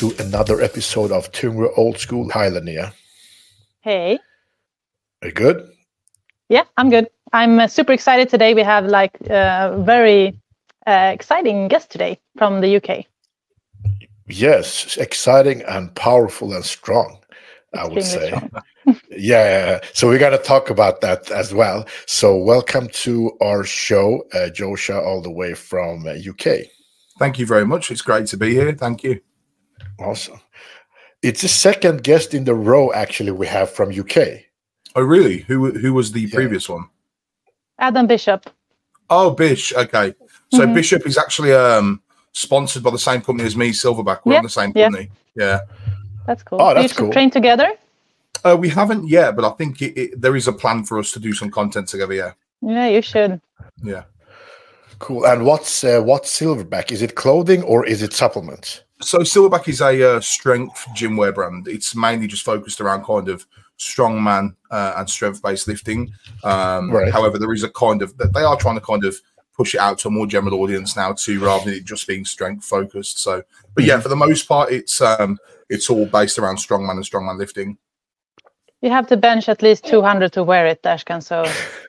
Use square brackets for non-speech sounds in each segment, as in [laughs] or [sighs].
welcome to another episode of Tyngre Old School. Hi, Linnea. Hey. Are you good? Yeah, I'm good. I'm uh, super excited today. We have like a uh, very uh, exciting guest today from the UK. Yes, exciting and powerful and strong, Extremely I would say. [laughs] yeah, so we're going to talk about that as well. So, welcome to our show, uh, Joshua, all the way from UK. Uh, Thank you very much. It's great to be here. Thank you. Awesome. It's the second guest in the row, actually, we have from UK. Oh, really? Who who was the yeah. previous one? Adam Bishop. Oh, Bish. Okay. So mm-hmm. Bishop is actually um sponsored by the same company as me, Silverback. We're yep. on the same company. Yeah. yeah. That's cool. Oh, that's you cool. train together? Uh, we haven't yet, but I think it, it, there is a plan for us to do some content together. Yeah. Yeah, you should. Yeah. Cool. And what's uh, what's Silverback? Is it clothing or is it supplements? So Silverback is a uh, strength gym wear brand. It's mainly just focused around kind of strongman uh, and strength based lifting. Um, right. However, there is a kind of they are trying to kind of push it out to a more general audience now too, rather than it just being strength focused. So, but yeah, mm-hmm. for the most part, it's um, it's all based around strongman and strongman lifting. You have to bench at least 200 to wear it, Ashkan. So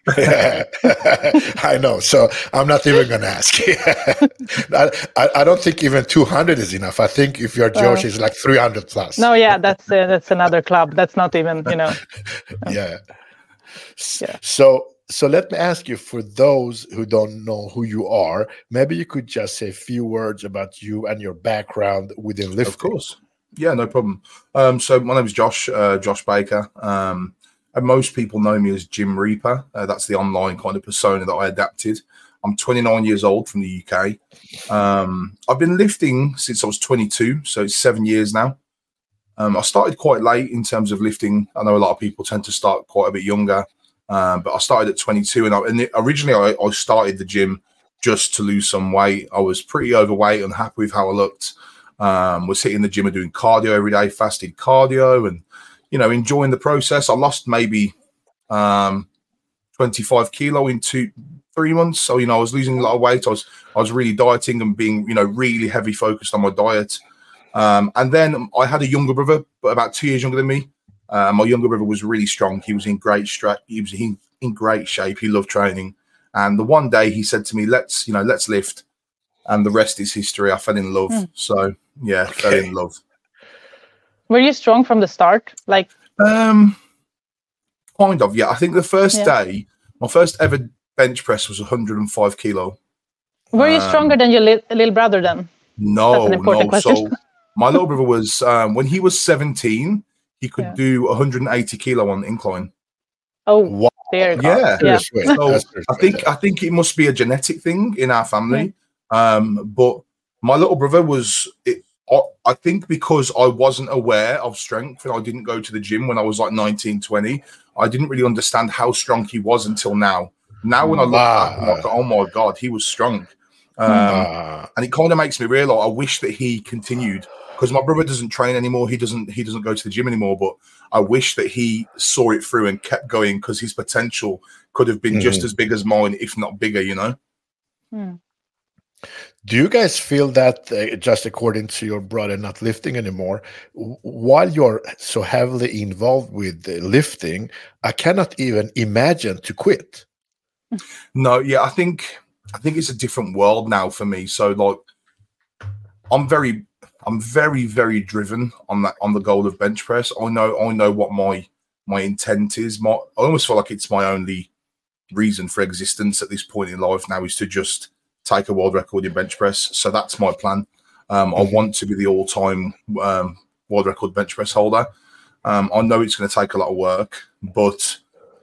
[laughs] I know. So I'm not even going to ask. [laughs] I, I, don't think even 200 is enough. I think if you're Josh, it's like 300 plus. No, yeah, that's uh, that's another club. That's not even, you know. [laughs] yeah. yeah. So so let me ask you for those who don't know who you are, maybe you could just say a few words about you and your background within lifting. Of course. Yeah, no problem. Um, so my name is Josh, uh, Josh Baker. Um, and most people know me as Gym Reaper. Uh, that's the online kind of persona that I adapted. I'm 29 years old from the UK. Um, I've been lifting since I was 22, so it's seven years now. Um, I started quite late in terms of lifting. I know a lot of people tend to start quite a bit younger, um, but I started at 22. And, I, and originally, I, I started the gym just to lose some weight. I was pretty overweight, and unhappy with how I looked. Um, was hitting the gym and doing cardio every day, fasted cardio, and you know enjoying the process. I lost maybe um, 25 kilo in two three months. So you know I was losing a lot of weight. I was I was really dieting and being you know really heavy focused on my diet. Um, and then I had a younger brother, but about two years younger than me. Uh, my younger brother was really strong. He was in great stra- He was in, in great shape. He loved training. And the one day he said to me, "Let's you know let's lift." and the rest is history. I fell in love. Mm. So yeah, [laughs] okay. fell in love. Were you strong from the start? Like um kind of, yeah. I think the first yeah. day, my first ever bench press was 105 kilo. Were um, you stronger than your li- little brother then? No, no. Question. So [laughs] my little brother was um, when he was 17, he could yeah. do 180 kilo on incline. Oh, wow. yeah. yeah. So I think I think it must be a genetic thing in our family. Um, but my little brother was, it, I, I think, because I wasn't aware of strength and I didn't go to the gym when I was like 19, 20, I didn't really understand how strong he was until now. Now, when I look back, I'm like, oh my God, he was strong. Um. And it kind of makes me realize I wish that he continued because my brother doesn't train anymore. He doesn't he doesn't go to the gym anymore. But I wish that he saw it through and kept going because his potential could have been mm-hmm. just as big as mine, if not bigger. You know. Hmm. Do you guys feel that, uh, just according to your brother, not lifting anymore, while you're so heavily involved with lifting, I cannot even imagine to quit. No, yeah, I think I think it's a different world now for me. So like, I'm very, I'm very, very driven on that on the goal of bench press. I know, I know what my my intent is. My, I almost feel like it's my only reason for existence at this point in life now is to just take a world record in bench press. So that's my plan. Um, I mm-hmm. want to be the all-time um, world record bench press holder. Um, I know it's going to take a lot of work, but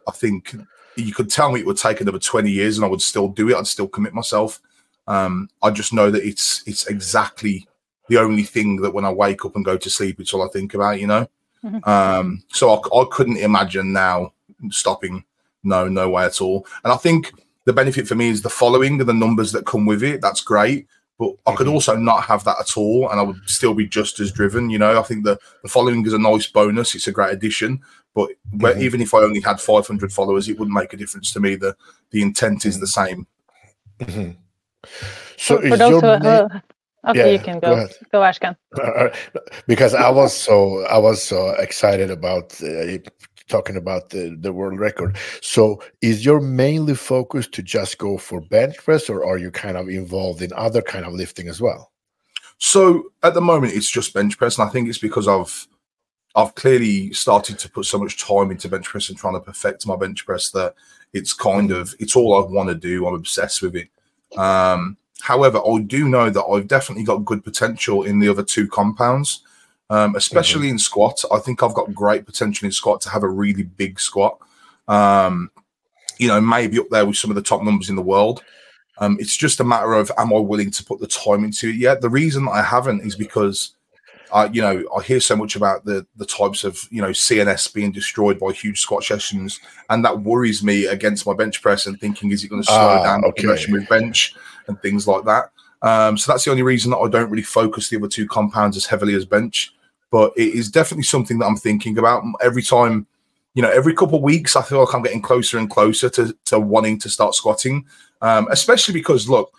I think you could tell me it would take another 20 years and I would still do it. I'd still commit myself. Um, I just know that it's it's exactly the only thing that when I wake up and go to sleep, it's all I think about, you know. Mm-hmm. Um, so I, I couldn't imagine now stopping. No, no way at all. And I think the benefit for me is the following and the numbers that come with it. That's great. But I could mm-hmm. also not have that at all, and I would still be just as driven. You know, I think the, the following is a nice bonus. It's a great addition. But mm-hmm. even if I only had 500 followers, it wouldn't make a difference to me. The the intent is the same. Mm-hmm. So, for, for those who, Okay, yeah, you can go. Go, go Ashkan. [laughs] because I was so I was so excited about uh, talking about the, the world record. So is your mainly focus to just go for bench press or are you kind of involved in other kind of lifting as well? So at the moment it's just bench press and I think it's because I've I've clearly started to put so much time into bench press and trying to perfect my bench press that it's kind of it's all I want to do. I'm obsessed with it. Um, however, I do know that I've definitely got good potential in the other two compounds um, especially mm-hmm. in squat. I think I've got great potential in squat to have a really big squat. Um, you know, maybe up there with some of the top numbers in the world. Um, it's just a matter of am I willing to put the time into it yet? The reason I haven't is because I, you know, I hear so much about the the types of you know CNS being destroyed by huge squat sessions, and that worries me against my bench press and thinking is it going to slow ah, down okay. progression with bench and things like that. Um, so that's the only reason that I don't really focus the other two compounds as heavily as bench but it is definitely something that I'm thinking about every time. You know, every couple of weeks, I feel like I'm getting closer and closer to, to wanting to start squatting. Um, especially because, look,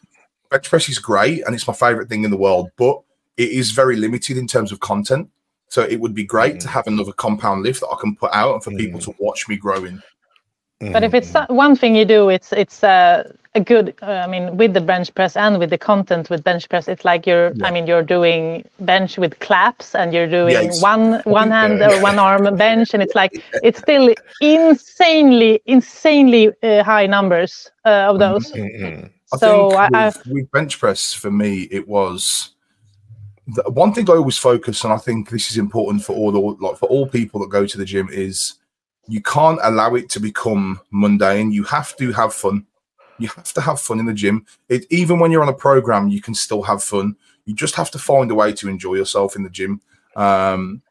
bench press is great and it's my favorite thing in the world, but it is very limited in terms of content. So it would be great mm. to have another compound lift that I can put out and for mm. people to watch me growing. But if it's one thing you do, it's it's uh, a good. Uh, I mean, with the bench press and with the content with bench press, it's like you're. Yeah. I mean, you're doing bench with claps, and you're doing yeah, one [laughs] one hand or one arm bench, and it's like [laughs] it's still insanely insanely uh, high numbers uh, of those. Mm-hmm. So I I, with, with bench press, for me, it was the, one thing I always focus, and I think this is important for all the like for all people that go to the gym is you can't allow it to become mundane. You have to have fun. You have to have fun in the gym. It, even when you're on a program, you can still have fun. You just have to find a way to enjoy yourself in the gym. Um,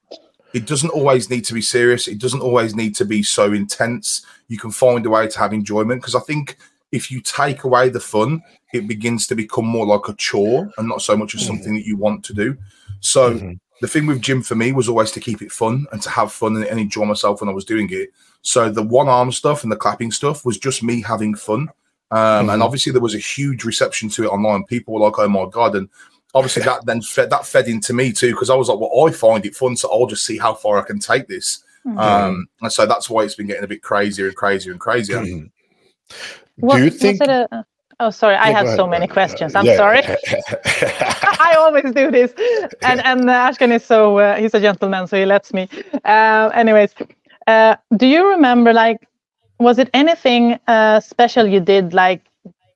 it doesn't always need to be serious. It doesn't always need to be so intense. You can find a way to have enjoyment because I think if you take away the fun, it begins to become more like a chore and not so much as mm-hmm. something that you want to do. So mm-hmm the thing with gym for me was always to keep it fun and to have fun and, and enjoy myself when I was doing it. So the one arm stuff and the clapping stuff was just me having fun. Um, mm-hmm. And obviously there was a huge reception to it online. People were like, "Oh my god!" And obviously that then fed that fed into me too because I was like, "Well, I find it fun, so I'll just see how far I can take this." Mm-hmm. Um, and so that's why it's been getting a bit crazier and crazier and crazier. Mm-hmm. What, Do you think? A, Oh, sorry, I have so many questions. I'm yeah. sorry. [laughs] I always do this, and and uh, Ashkan is so uh, he's a gentleman, so he lets me. Uh, anyways, uh, do you remember like was it anything uh, special you did? Like,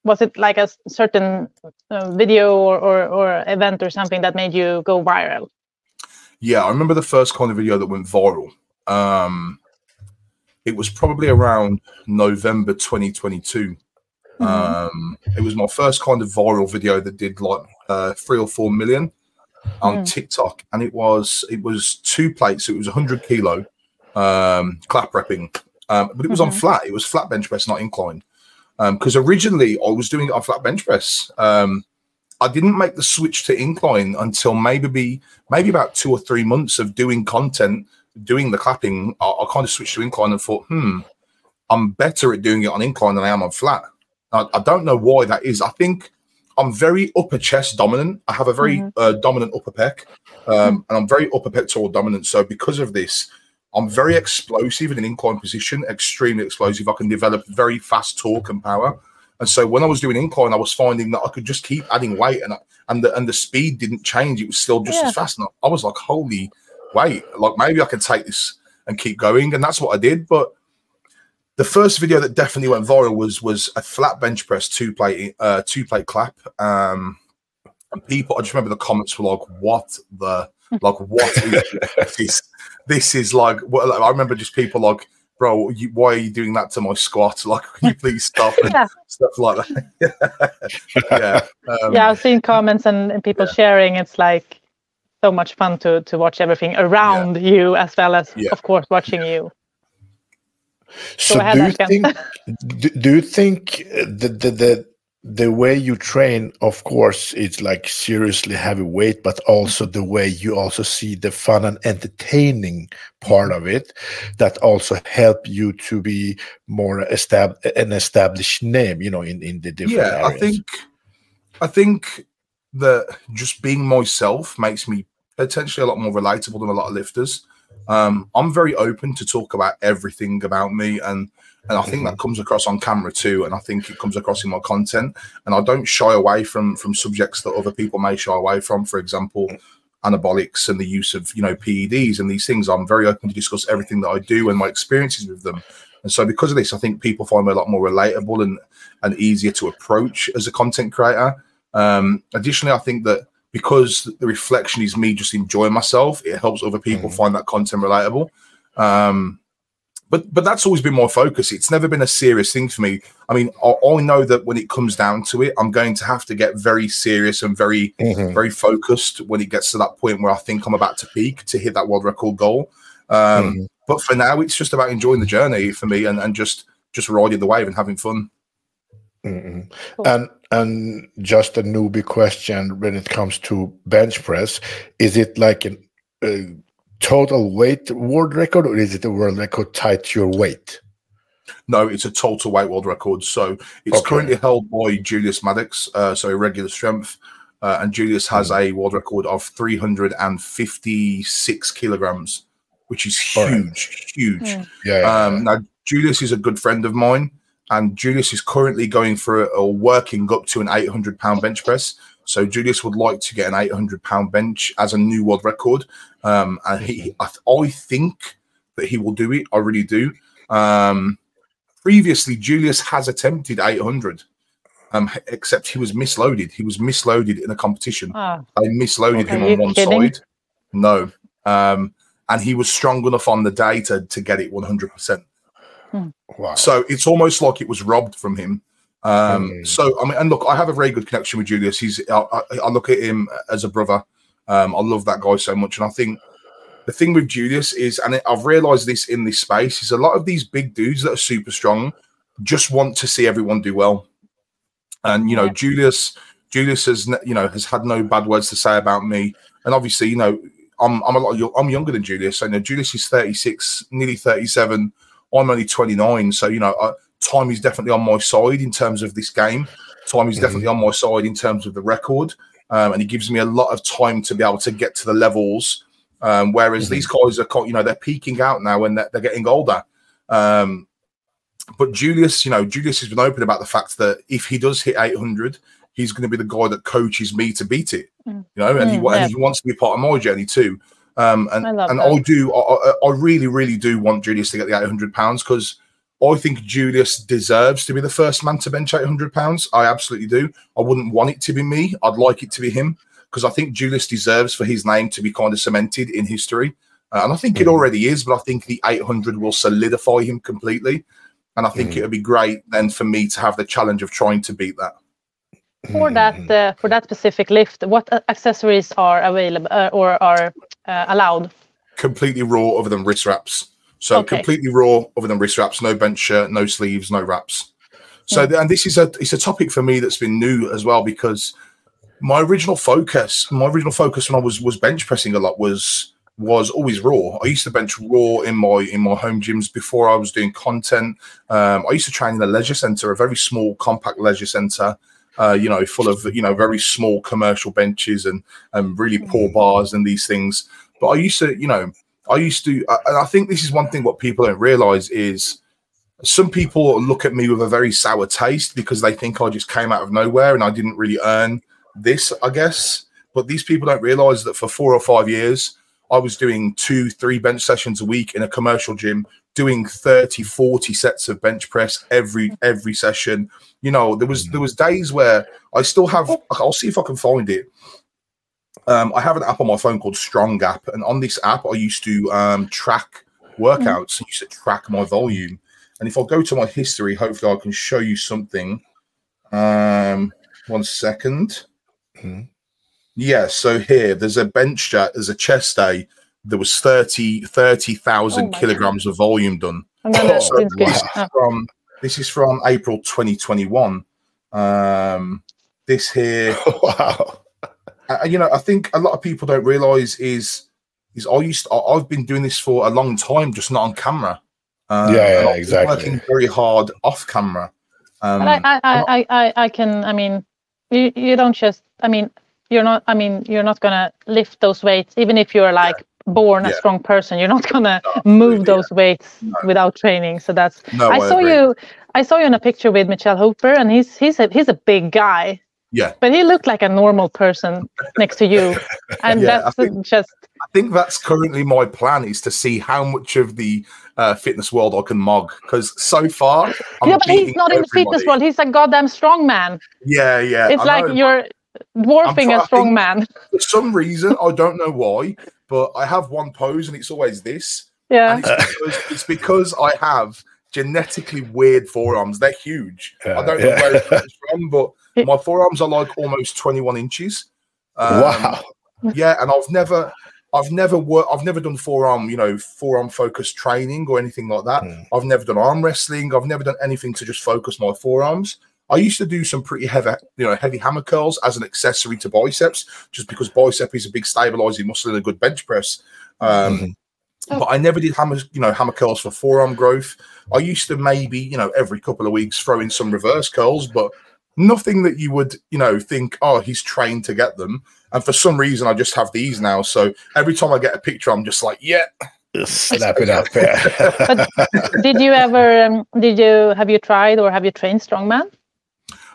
was it like a certain uh, video or, or or event or something that made you go viral? Yeah, I remember the first kind of video that went viral. Um, it was probably around November 2022 Mm-hmm. Um, it was my first kind of viral video that did like uh, three or four million on mm. TikTok, and it was it was two plates. It was 100 kilo um, clap repping, um, but it was mm-hmm. on flat. It was flat bench press, not inclined. Because um, originally I was doing it on flat bench press. Um, I didn't make the switch to incline until maybe be maybe about two or three months of doing content, doing the clapping. I, I kind of switched to incline and thought, hmm, I'm better at doing it on incline than I am on flat. I, I, don't know why that is. I think I'm very upper chest dominant. I have a very mm-hmm. uh, dominant upper pec, um, and I'm very upper pectoral dominant. So because of this, I'm very explosive in an incline position, extremely explosive. I can develop very fast torque and power. And so when I was doing incline, I was finding that I could just keep adding weight, and I, and the and the speed didn't change. It was still just yeah. as fast. And I was like, holy wait, like maybe I can take this and keep going. And that's what I did. But the first video that definitely went viral was was a flat bench press two plate uh two plate clap. Um and people i just remember the comments were like what the [laughs] like what is this? This is like what i remember just people like bro you, why are you doing that to my squat? [laughs] Like can you please stop? And [laughs] yeah. stuff like that. Yeah um, yeah i've seen comments and, and people yeah. sharing. It's like so much fun to to watch everything around yeah. you as well as of course watching you so do you think [laughs] do, do you think uh, the, the the the way you train of course it's like seriously heavy weight but also the way you also see the fun and entertaining part of it that also help you to be more estab- an established name you know in in the different yeah areas. i think i think that just being myself makes me potentially a lot more relatable than a lot of lifters. Um, I'm very open to talk about everything about me, and and I think mm-hmm. that comes across on camera too, and I think it comes across in my content. And I don't shy away from from subjects that other people may shy away from. For example, anabolics and the use of you know PEDs and these things. I'm very open to discuss everything that I do and my experiences with them. And so because of this, I think people find me a lot more relatable and and easier to approach as a content creator. Um, additionally, I think that because the reflection is me just enjoying myself, it helps other people mm. find that content relatable. Um, but but that's always been my focus. It's never been a serious thing for me. I mean, I, I know that when it comes down to it, I'm going to have to get very serious and very mm-hmm. very focused when it gets to that point where I think I'm about to peak to hit that world record goal. Um, mm-hmm. But for now, it's just about enjoying the journey for me and, and just just riding the wave and having fun. Mm-hmm. And and just a newbie question when it comes to bench press, is it like an uh, total weight world record or is it a world record tied to your weight? No, it's a total weight world record. So it's okay. currently held by Julius Maddox, uh, so irregular strength. Uh, and Julius has mm. a world record of 356 kilograms, which is huge, right. huge. Mm. Yeah, yeah, um, Now, Julius is a good friend of mine, and Julius is currently going for a, a working up to an 800 pound bench press. So Julius would like to get an 800 pound bench as a new world record. Um, and he, I, I, think that he will do it. I really do. Um, previously, Julius has attempted 800, um, except he was misloaded. He was misloaded in a competition. Oh. They misloaded him on one kidding? side. No. Um, and he was strong enough on the day to, to get it 100%. Hmm. Wow. So it's almost like it was robbed from him. Um, mm. So I mean, and look, I have a very good connection with Julius. He's I, I, I look at him as a brother. Um, I love that guy so much, and I think the thing with Julius is, and I've realised this in this space, is a lot of these big dudes that are super strong just want to see everyone do well. And you know, yeah. Julius, Julius has you know has had no bad words to say about me, and obviously, you know, I'm I'm a lot I'm younger than Julius. So you know, Julius is 36, nearly 37. I'm only 29, so you know, I, time is definitely on my side in terms of this game. Time is mm-hmm. definitely on my side in terms of the record, um, and it gives me a lot of time to be able to get to the levels. Um, whereas mm-hmm. these guys are, you know, they're peaking out now and they're, they're getting older. Um, but Julius, you know, Julius has been open about the fact that if he does hit 800, he's going to be the guy that coaches me to beat it. Mm. You know, and, mm, he, yeah. and he wants to be part of my journey too. Um, and I and that. I do, I, I, really, really do want Julius to get the 800 pounds because I think Julius deserves to be the first man to bench 800 pounds. I absolutely do. I wouldn't want it to be me. I'd like it to be him because I think Julius deserves for his name to be kind of cemented in history. Uh, and I think mm. it already is, but I think the 800 will solidify him completely. And I think mm. it would be great then for me to have the challenge of trying to beat that. For that hmm. uh, for that specific lift, what accessories are available uh, or are uh, allowed? Completely raw, other than wrist wraps. So okay. completely raw, other than wrist wraps, no bench shirt, no sleeves, no wraps. So, yeah. and this is a it's a topic for me that's been new as well because my original focus, my original focus when I was was bench pressing a lot was was always raw. I used to bench raw in my in my home gyms before I was doing content. Um, I used to train in a leisure center, a very small, compact leisure center. Uh, you know, full of you know very small commercial benches and and really poor mm. bars and these things. But I used to, you know, I used to, and I think this is one thing what people don't realize is some people look at me with a very sour taste because they think I just came out of nowhere and I didn't really earn this, I guess. But these people don't realize that for four or five years, I was doing two, three bench sessions a week in a commercial gym, doing 30, 40 sets of bench press every every session. You know, there was there was days where I still have I'll see if I can find it. Um, I have an app on my phone called Strong App, and on this app, I used to um, track workouts. I used to track my volume. And if I go to my history, hopefully I can show you something. Um, one second. Mm. Yeah, so here there's a bench uh, there's a chest day. There was 30 30,000 oh kilograms God. of volume done. Oh, so this, is from, this is from April 2021. Um, this here. [laughs] wow uh, you know, I think a lot of people don't realize is is I used to, I've been doing this for a long time, just not on camera. Um, yeah, yeah exactly. Working very hard off camera. Um, I, I, I, I, I can. I mean, you, you don't just. I mean, you're not. I mean, you're not gonna lift those weights, even if you're like yeah. born a strong person. You're not gonna no, move those yeah. weights no. without training. So that's. No, I, I saw you. I saw you in a picture with Mitchell Hooper, and he's he's a he's a big guy. Yeah. But he looked like a normal person next to you, [laughs] and yeah, that's think, just. I think that's currently my plan is to see how much of the uh, fitness world I can mug because so far. I'm yeah, but he's not everybody. in the fitness world. He's a goddamn strong man. Yeah, yeah. It's I like know, you're dwarfing a strong man. For some reason, I don't know why, but I have one pose and it's always this. Yeah. It's because, it's because I have genetically weird forearms. They're huge. I don't know yeah. where it's from, but [laughs] my forearms are like almost 21 inches. Um, wow. Yeah, and I've never I've never worked I've never done forearm, you know, forearm focused training or anything like that. Mm. I've never done arm wrestling. I've never done anything to just focus my forearms. I used to do some pretty heavy, you know, heavy hammer curls as an accessory to biceps, just because bicep is a big stabilizing muscle and a good bench press. Um, mm-hmm. But I never did hammer, you know, hammer curls for forearm growth. I used to maybe, you know, every couple of weeks throw in some reverse curls, but nothing that you would, you know, think, oh, he's trained to get them. And for some reason, I just have these now. So every time I get a picture, I'm just like, yeah. Just snap it up. but [laughs] did you ever, um, did you, have you tried or have you trained strongman?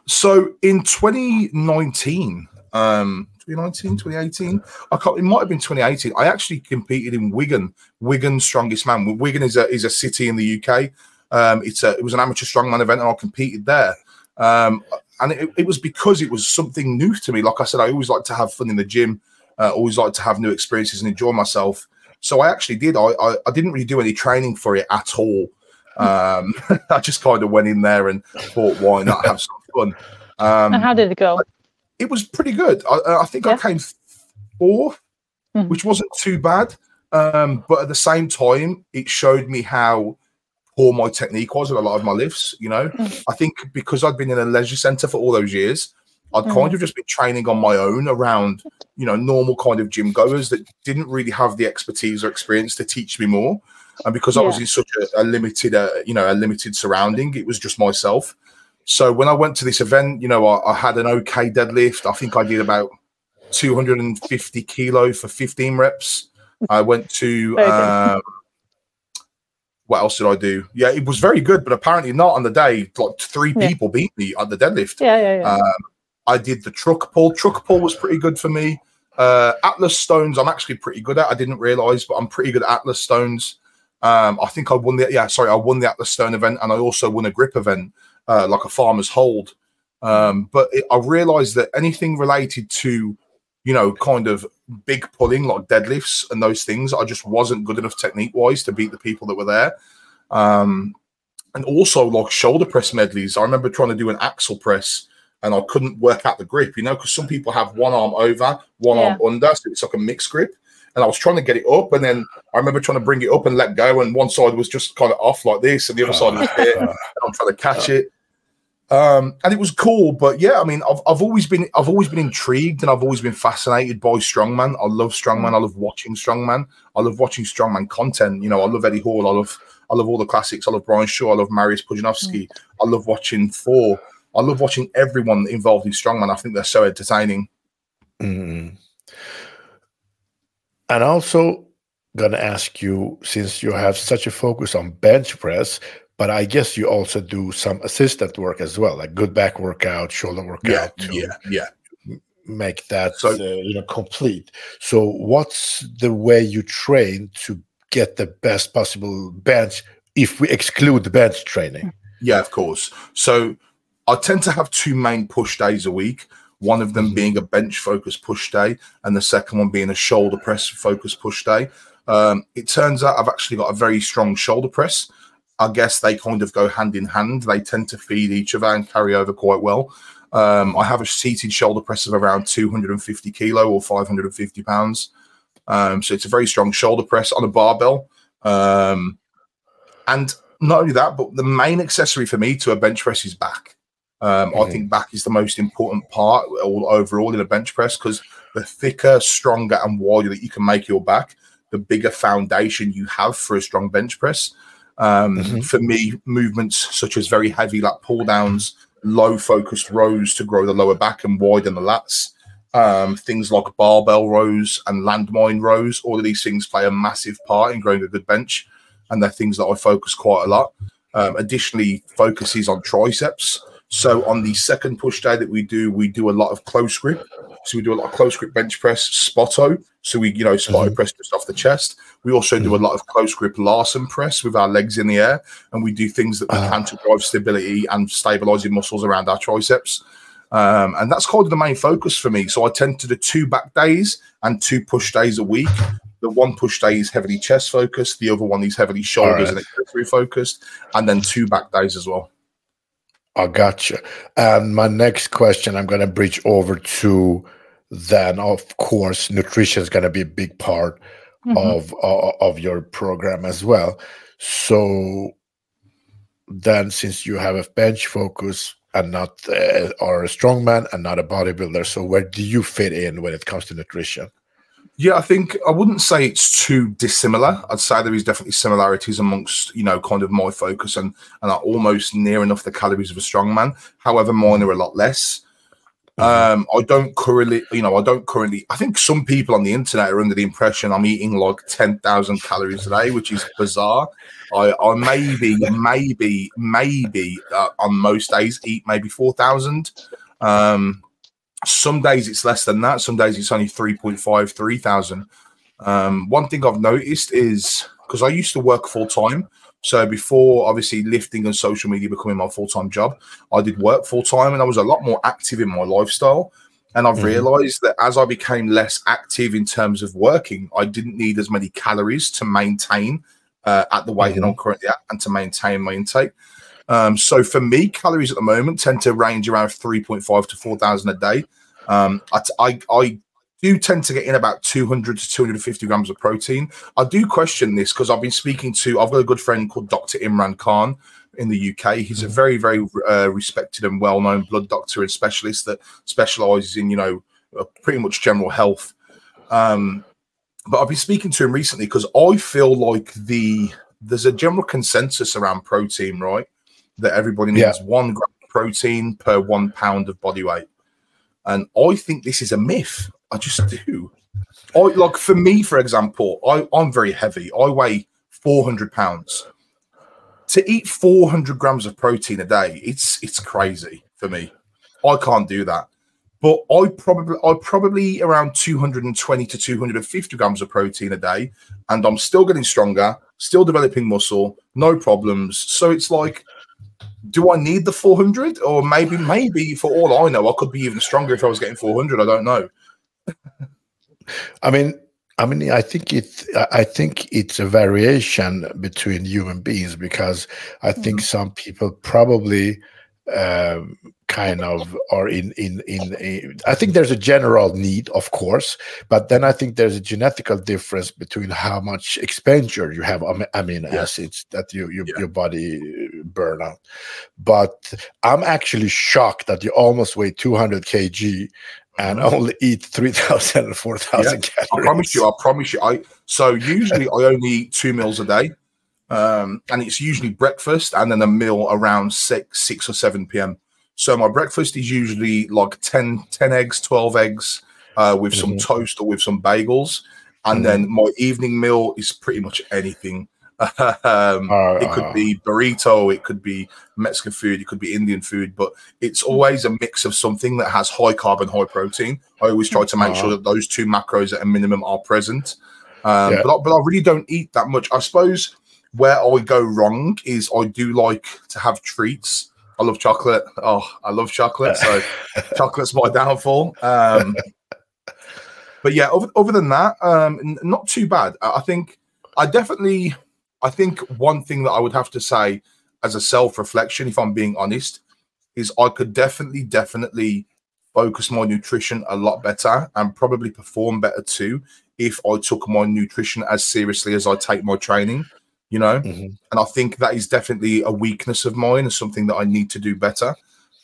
So in 2019, um, 2019, 2018. I can't, it might have been 2018. I actually competed in Wigan, Wigan Strongest Man. Wigan is a is a city in the UK. Um, it's a it was an amateur strongman event, and I competed there. Um, and it, it, was because it was something new to me. Like I said, I always like to have fun in the gym. Uh, always like to have new experiences and enjoy myself. So I actually did. I, I, I didn't really do any training for it at all. Um, [laughs] I just kind of went in there and thought, why not have some fun? Um, and how did it go? It was pretty good. I, I think yeah. I came 4th mm-hmm. which wasn't too bad. Um, but at the same time, it showed me how poor my technique was at a lot of my lifts. You know, mm. I think because I'd been in a leisure center for all those years, I'd mm. kind of just been training on my own around, you know, normal kind of gym goers that didn't really have the expertise or experience to teach me more. And because yeah. I was in such a, a limited, uh, you know, a limited surrounding, it was just myself. So when I went to this event, you know, I, I had an okay deadlift. I think I did about 250 kilo for 15 reps. I went to [laughs] um, what else did I do? Yeah, it was very good, but apparently not on the day. Like three yeah. people beat me on the deadlift. Yeah, yeah, yeah. Um, I did the truck pull. Truck pull was pretty good for me. Uh, Atlas stones, I'm actually pretty good at. I didn't realize, but I'm pretty good at Atlas stones. Um, I think I won the yeah, sorry, I won the Atlas Stone event, and I also won a grip event, uh, like a farmer's hold. Um, but it, I realized that anything related to you know, kind of big pulling like deadlifts and those things. I just wasn't good enough technique wise to beat the people that were there. Um, and also like shoulder press medleys. I remember trying to do an axle press and I couldn't work out the grip, you know, because some people have one arm over, one yeah. arm under, so it's like a mixed grip. And I was trying to get it up, and then I remember trying to bring it up and let go, and one side was just kind of off like this, and the other side was hit. I'm trying to catch it um, and it was cool. But yeah, I mean, I've, I've always been I've always been intrigued and I've always been fascinated by strongman. I love strongman. I love watching strongman. I love watching strongman content. You know, I love Eddie Hall. I love I love all the classics. I love Brian Shaw. I love Marius Pudzianowski. Mm. I love watching Thor. I love watching everyone involved in strongman. I think they're so entertaining. Mm. And also, gonna ask you since you have such a focus on bench press but I guess you also do some assistant work as well, like good back workout, shoulder workout. Yeah, yeah, yeah. Make that so, uh, you know complete. So, what's the way you train to get the best possible bench if we exclude the bench training? Yeah, of course. So, I tend to have two main push days a week. One of them being a bench focus push day, and the second one being a shoulder press focus push day. Um, it turns out I've actually got a very strong shoulder press. I guess they kind of go hand in hand. They tend to feed each other and carry over quite well. Um, I have a seated shoulder press of around 250 kilo or 550 pounds. Um, so it's a very strong shoulder press on a barbell. Um, and not only that, but the main accessory for me to a bench press is back. Um, mm-hmm. I think back is the most important part all overall in a bench press because the thicker, stronger, and wider that you can make your back, the bigger foundation you have for a strong bench press. Um, mm-hmm. For me, movements such as very heavy lat pull downs, low focused rows to grow the lower back and widen the lats Um, things like barbell rows and landmine rows, all of these things play a massive part in growing a good bench, and they're things that I focus quite a lot. Um, additionally, focuses on triceps. So on the second push day that we do, we do a lot of close grip. So we do a lot of close grip bench press, Spoto. So we, you know, Spoto mm-hmm. press just off the chest. We also do a mm-hmm. lot of close grip Larsen press with our legs in the air, and we do things that we uh, can to drive stability and stabilizing muscles around our triceps. Um, and that's kind of the main focus for me. So I tend to do two back days and two push days a week. The one push day is heavily chest focused, the other one is heavily shoulders right. and accessory focused, and then two back days as well. I gotcha. And my next question, I'm going to bridge over to then, of course, nutrition is going to be a big part mm-hmm. of uh, of your program as well. So then, since you have a bench focus, and not uh, or a strongman and not a bodybuilder. So where do you fit in when it comes to nutrition? Yeah, I think I wouldn't say it's too dissimilar. I'd say there is definitely similarities amongst, you know, kind of my focus and and are almost near enough the calories of a strongman. However, mine are a lot less. Mm-hmm. Um, I don't currently, you know, I don't currently. I think some people on the internet are under the impression I'm eating like ten thousand calories a day, which is bizarre. I, I maybe, maybe, maybe uh, on most days eat maybe four thousand. Um, some days it's less than that. Some days it's only 3.5, 3,000. Um, one thing I've noticed is because I used to work full time. So before obviously lifting and social media becoming my full time job, I did work full time and I was a lot more active in my lifestyle. And I've mm-hmm. realized that as I became less active in terms of working, I didn't need as many calories to maintain uh, at the weight mm-hmm. that I'm currently at and to maintain my intake. Um, so for me, calories at the moment tend to range around 3.5 to 4,000 a day. Um, I, I, I do tend to get in about 200 to 250 grams of protein. I do question this because I've been speaking to, I've got a good friend called Dr. Imran Khan in the UK. He's a mm-hmm. very, very uh, respected and well known blood doctor and specialist that specializes in, you know, uh, pretty much general health. Um, but I've been speaking to him recently because I feel like the there's a general consensus around protein, right? That everybody needs yeah. one gram of protein per one pound of body weight. And I think this is a myth. I just do. I like for me, for example, I, I'm very heavy. I weigh 400 pounds. To eat 400 grams of protein a day, it's it's crazy for me. I can't do that. But I probably I probably eat around 220 to 250 grams of protein a day, and I'm still getting stronger, still developing muscle, no problems. So it's like do I need the 400? Or maybe, maybe for all I know, I could be even stronger if I was getting 400. I don't know. I mean, I mean, I think it. I think it's a variation between human beings because I think mm-hmm. some people probably um, kind of are in, in in in I think there's a general need, of course, but then I think there's a genetical difference between how much expenditure you have amino yeah. acids that you, you yeah. your body burn out. But I'm actually shocked that you almost weigh 200 kg and mm-hmm. only eat 3,000 or 4,000 yeah, calories. I promise you, I promise you. I so usually I only eat two meals a day. Um, and it's usually breakfast and then a meal around six, six or seven p.m. So my breakfast is usually like 10, 10 eggs, twelve eggs, uh, with mm-hmm. some toast or with some bagels, and mm-hmm. then my evening meal is pretty much anything. Um, uh, it could be burrito, it could be Mexican food, it could be Indian food, but it's always a mix of something that has high carb and high protein. I always try to make uh, sure that those two macros at a minimum are present. Um, yeah. but, I, but I really don't eat that much. I suppose where I go wrong is I do like to have treats. I love chocolate. Oh, I love chocolate. So [laughs] chocolate's my downfall. Um, but yeah, other, other than that, um, not too bad. I think I definitely, I think one thing that I would have to say as a self reflection, if I'm being honest, is I could definitely, definitely focus my nutrition a lot better and probably perform better too if I took my nutrition as seriously as I take my training you know mm-hmm. and i think that is definitely a weakness of mine and something that i need to do better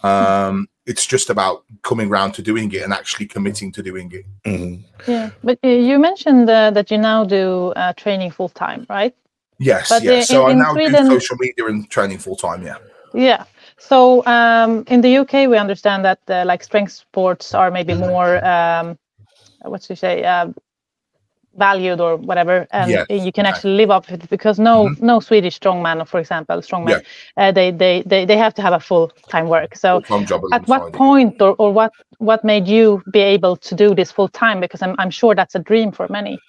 um it's just about coming around to doing it and actually committing to doing it mm-hmm. yeah but uh, you mentioned uh, that you now do uh, training full time right yes but yeah so i now Sweden... do social media and training full time yeah yeah So um, in the UK, we understand that uh, like strength sports are maybe more um, what should you say uh, valued or whatever, and you can actually live up with it because no mm-hmm. no Swedish strongman, for example, strongman, yeah. uh, they, they they they have to have a full time work. So at what point or, or what what made you be able to do this full time? Because I'm I'm sure that's a dream for many.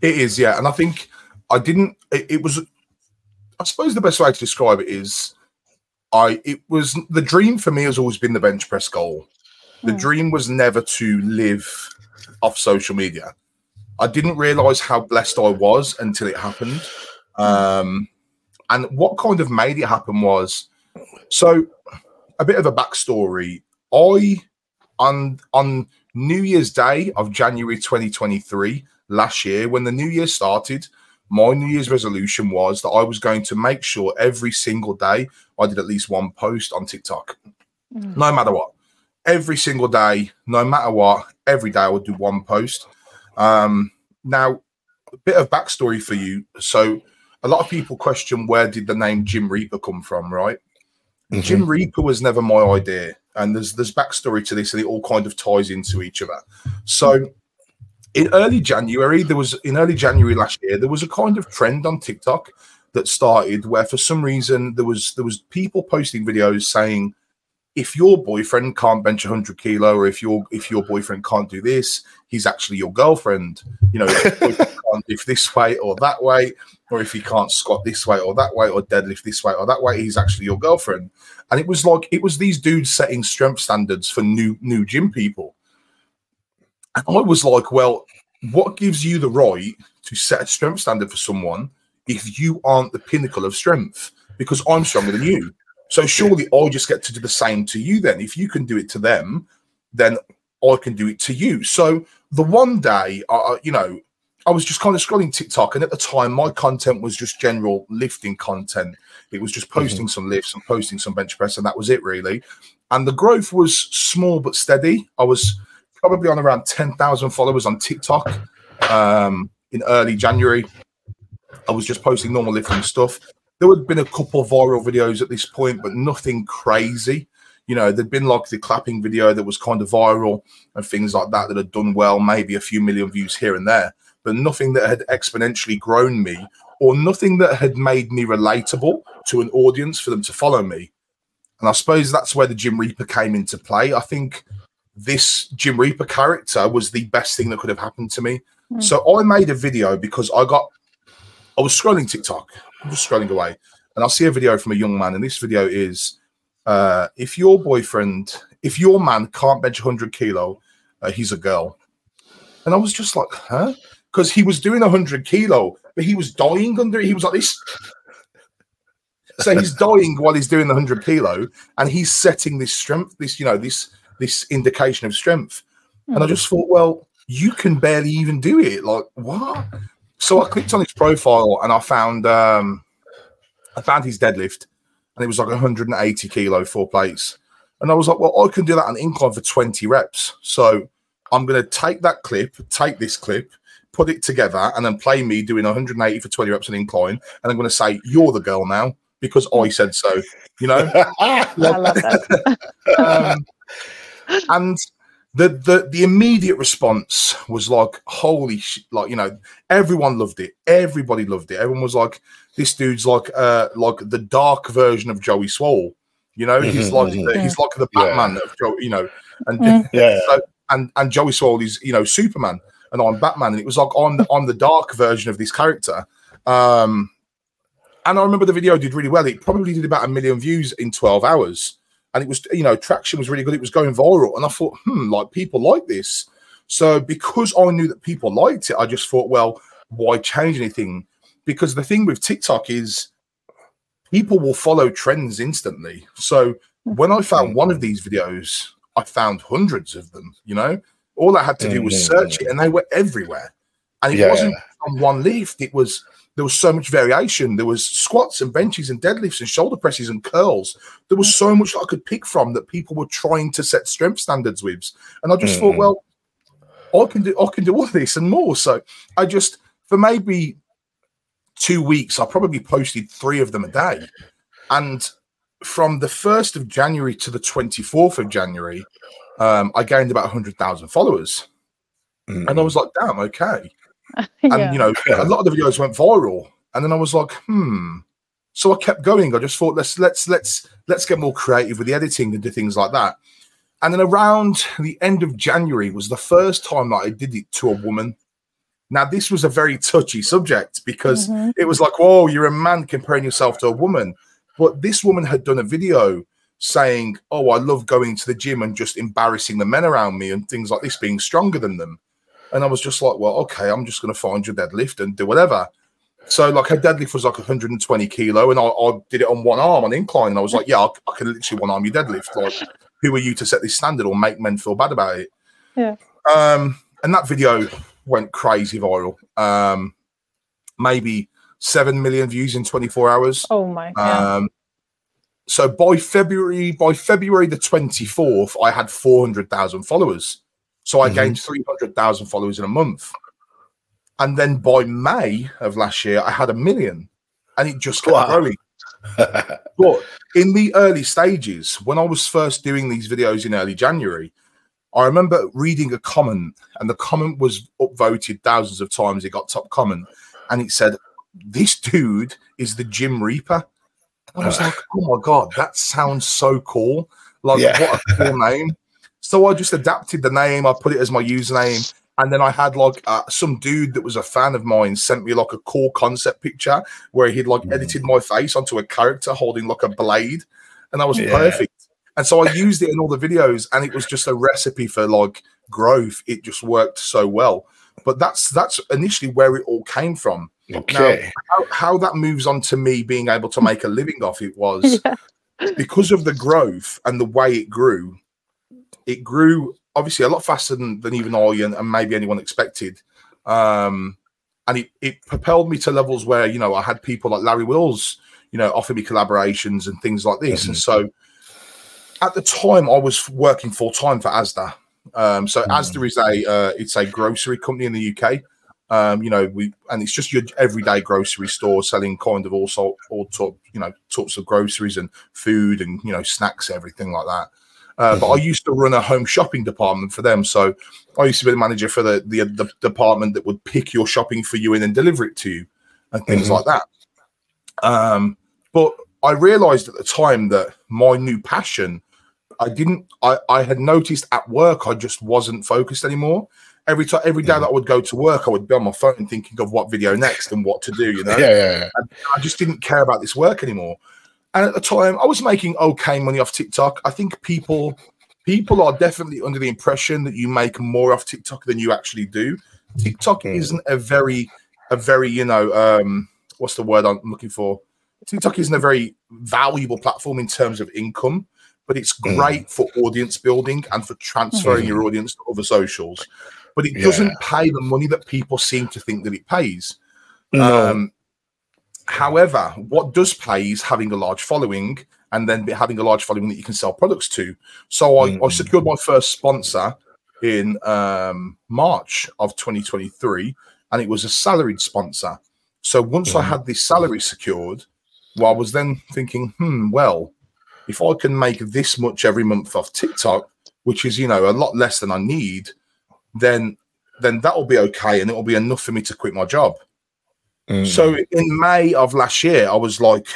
It is, yeah, and I think I didn't. It, it was, I suppose, the best way to describe it is I it was the dream for me has always been the bench press goal. The mm. dream was never to live off social media. I didn't realize how blessed I was until it happened. Hmm. Um, and what kind of made it happen was so a bit of a backstory. I on on New Year's Day of January 2023 last year, when the new year started, my New Year's resolution was that I was going to make sure every single day I did at least one post on TikTok, mm. no matter what. Every single day, no matter what, every day I would do one post. Um, now, a bit of backstory for you. So, a lot of people question where did the name Gym Reaper come from, right? Mm-hmm. Gym Reaper was never my idea, and there's there's backstory to this, and it all kind of ties into each other. So, in early January, there was in early January last year, there was a kind of trend on TikTok that started where for some reason there was there was people posting videos saying if your boyfriend can't bench 100 kilo or if your if your boyfriend can't do this he's actually your girlfriend. You know if [laughs] this way or that way or if he can't squat this way or that way or deadlift this way or that way he's actually your girlfriend. And it was like it was these dudes setting strength standards for new new gym people and I was like, well, what gives you the right to set a strength standard for someone if you aren't the pinnacle of strength? Because I'm stronger than you. So surely I just get to do the same to you then. If you can do it to them, then I can do it to you. So the one day, uh, you know, I was just kind of scrolling TikTok, and at the time, my content was just general lifting content. It was just posting mm-hmm. some lifts and posting some bench press, and that was it really. And the growth was small but steady. I was probably on around 10,000 followers on TikTok um, in early January. I was just posting normal lifting stuff. There have been a couple of viral videos at this point, but nothing crazy. You know, there'd been like the clapping video that was kind of viral and things like that that had done well, maybe a few million views here and there, but nothing that had exponentially grown me or nothing that had made me relatable to an audience for them to follow me. And I suppose that's where the Gym Reaper came into play. I think this Gym Reaper character was the best thing that could have happened to me. Mm. So I made a video because I got, I was scrolling TikTok, I'm just scrolling away, and I see a video from a young man, and this video is, uh, if your boyfriend, if your man can't bench 100 kilo, uh, he's a girl. And I was just like, huh? Because he was doing 100 kilo, but he was dying under it. He was like this. so he's dying while he's doing the 100 kilo, and he's setting this strength, this, you know, this this indication of strength. Mm. And I hmm. just thought, well, you can barely even do it. Like, what? So I clicked on his profile and I found um I found his deadlift and it was like 180 kilo four plates. And I was like, well, I can do that on incline for 20 reps. So I'm going to take that clip, take this clip, put it together, and then play me doing 180 for 20 reps on incline. And I'm going to say, you're the girl now because I said so. You know? [laughs] I love that. [laughs] um, and the, the the immediate response was like holy shit like you know everyone loved it. Everybody loved it. Everyone was like this dude's like uh like the dark version of joey swoll. You know he's mm-hmm, like the, he's like the batman yeah. of joe you know and mm. [laughs] yeah. so, and and joey swoll is you know superman and i'm batman. And it was like i'm the, i'm the dark version of this character. Um and i remember the video did really well. It probably did about a million views in 12 hours and it was you know traction was really good. It was going viral, and I thought, hmm, like people like this. So because I knew that people liked it, I just thought, well, why change anything? Because the thing with TikTok is people will follow trends instantly. So when I found one of these videos, I found hundreds of them. You know, all I had to do was mm-hmm. search it, and they were everywhere. And it yeah. wasn't on one leaf; it was there was so much variation. There was squats and benches and deadlifts and shoulder presses and curls. There was so much I could pick from that people were trying to set strength standards with. And I just mm. thought, well, I can do I can do all this and more. So I just for maybe two weeks, I probably posted three of them a day. And from the 1st of January to the 24th of January, um, I gained about 100,000 followers. Mm. And I was like, damn, okay. [laughs] yeah. And, you know, a lot of the videos went viral. And then I was like, hmm. So I kept going. I just thought, let's let's let's let's get more creative with the editing and do things like that. And then around the end of January was the first time that I did it to a woman. Now, this was a very touchy subject because mm-hmm. it was like, whoa, you're a man comparing yourself to a woman. But this woman had done a video saying, oh, I love going to the gym and just embarrassing the men around me and things like this, being stronger than them. And I was just like, well, okay, I'm just going to find your deadlift and do whatever. So, like, her deadlift was like 120 kilo, and I, I did it on one arm on incline. And I was like, yeah, I, I can literally one arm your deadlift. Like, who are you to set this standard or make men feel bad about it? Yeah. Um, and that video went crazy viral. Um, maybe seven million views in 24 hours. Oh my! god. Um, so by February, by February the 24th, I had 400,000 followers. So I mm-hmm. gained 300,000 followers in a month. And then by May of last year, I had a million, and it just kept wow. growing. [laughs] but in the early stages, when I was first doing these videos in early January, I remember reading a comment, and the comment was upvoted thousands of times. It got top comment, and it said, "This dude is the Gym Reaper." And I was like, "Oh my god, that sounds so cool! Like, yeah. what a cool name!" So I just adapted the name. I put it as my username, and then I had like uh, some dude that was a fan of mine sent me like a cool concept picture where he'd like mm. edited my face onto a character holding like a blade, and that was yeah. perfect. And so I used it in all the videos, and it was just a recipe for like growth. It just worked so well. But that's that's initially where it all came from. Okay. Now, how, how that moves on to me being able to make a living off it was [laughs] yeah. because of the growth and the way it grew. It grew obviously a lot faster than, than even I and, and maybe anyone expected. Um, and it, it propelled me to levels where you know I had people like Larry Wheels, you know, offer me collaborations and things like this. Mm-hmm. And so at the time I was working full time for Asda. Um, so mm. Asda is a uh, it's a grocery company in the UK. Um, you know, we and it's just your everyday grocery store selling kind of all sort all top, you know, sorts of groceries and food and you know snacks, everything like that. Uh, but I mm-hmm. used to run a home shopping department for them, so I used to be the manager for the the, the department that would pick your shopping for you and then deliver it to you and things mm-hmm. like that. Um, but I realized at the time that my new passion I didn't. I, I had noticed at work I just wasn't focused anymore. Every time, every day mm. that I would go to work, I would be on my phone thinking of what video next and what to do. You know, yeah, yeah, yeah. I just didn't care about this work anymore. And at the time, I was making okay money off TikTok. I think people people are definitely under the impression that you make more off TikTok than you actually do. TikTok mm. isn't a very a very you know um what's the word I'm looking for? TikTok isn't a very valuable platform in terms of income but it's mm. great mm. for audience building and for transferring mm. your audience to other socials. But it doesn't pay the money that people seem to think that it pays. No. Um, however, what does pay is having a large following and then having a large following that you can sell products to. So I, mm. I secured my first sponsor in um, March of 2023, and it was a salaried sponsor. So once I mm. had this salary secured, well, I was then thinking, hmm, well, if I can make this much every month off TikTok, which is you know a lot less than I need, then then that'll be okay, and it'll be enough for me to quit my job. Mm. So in May of last year, I was like,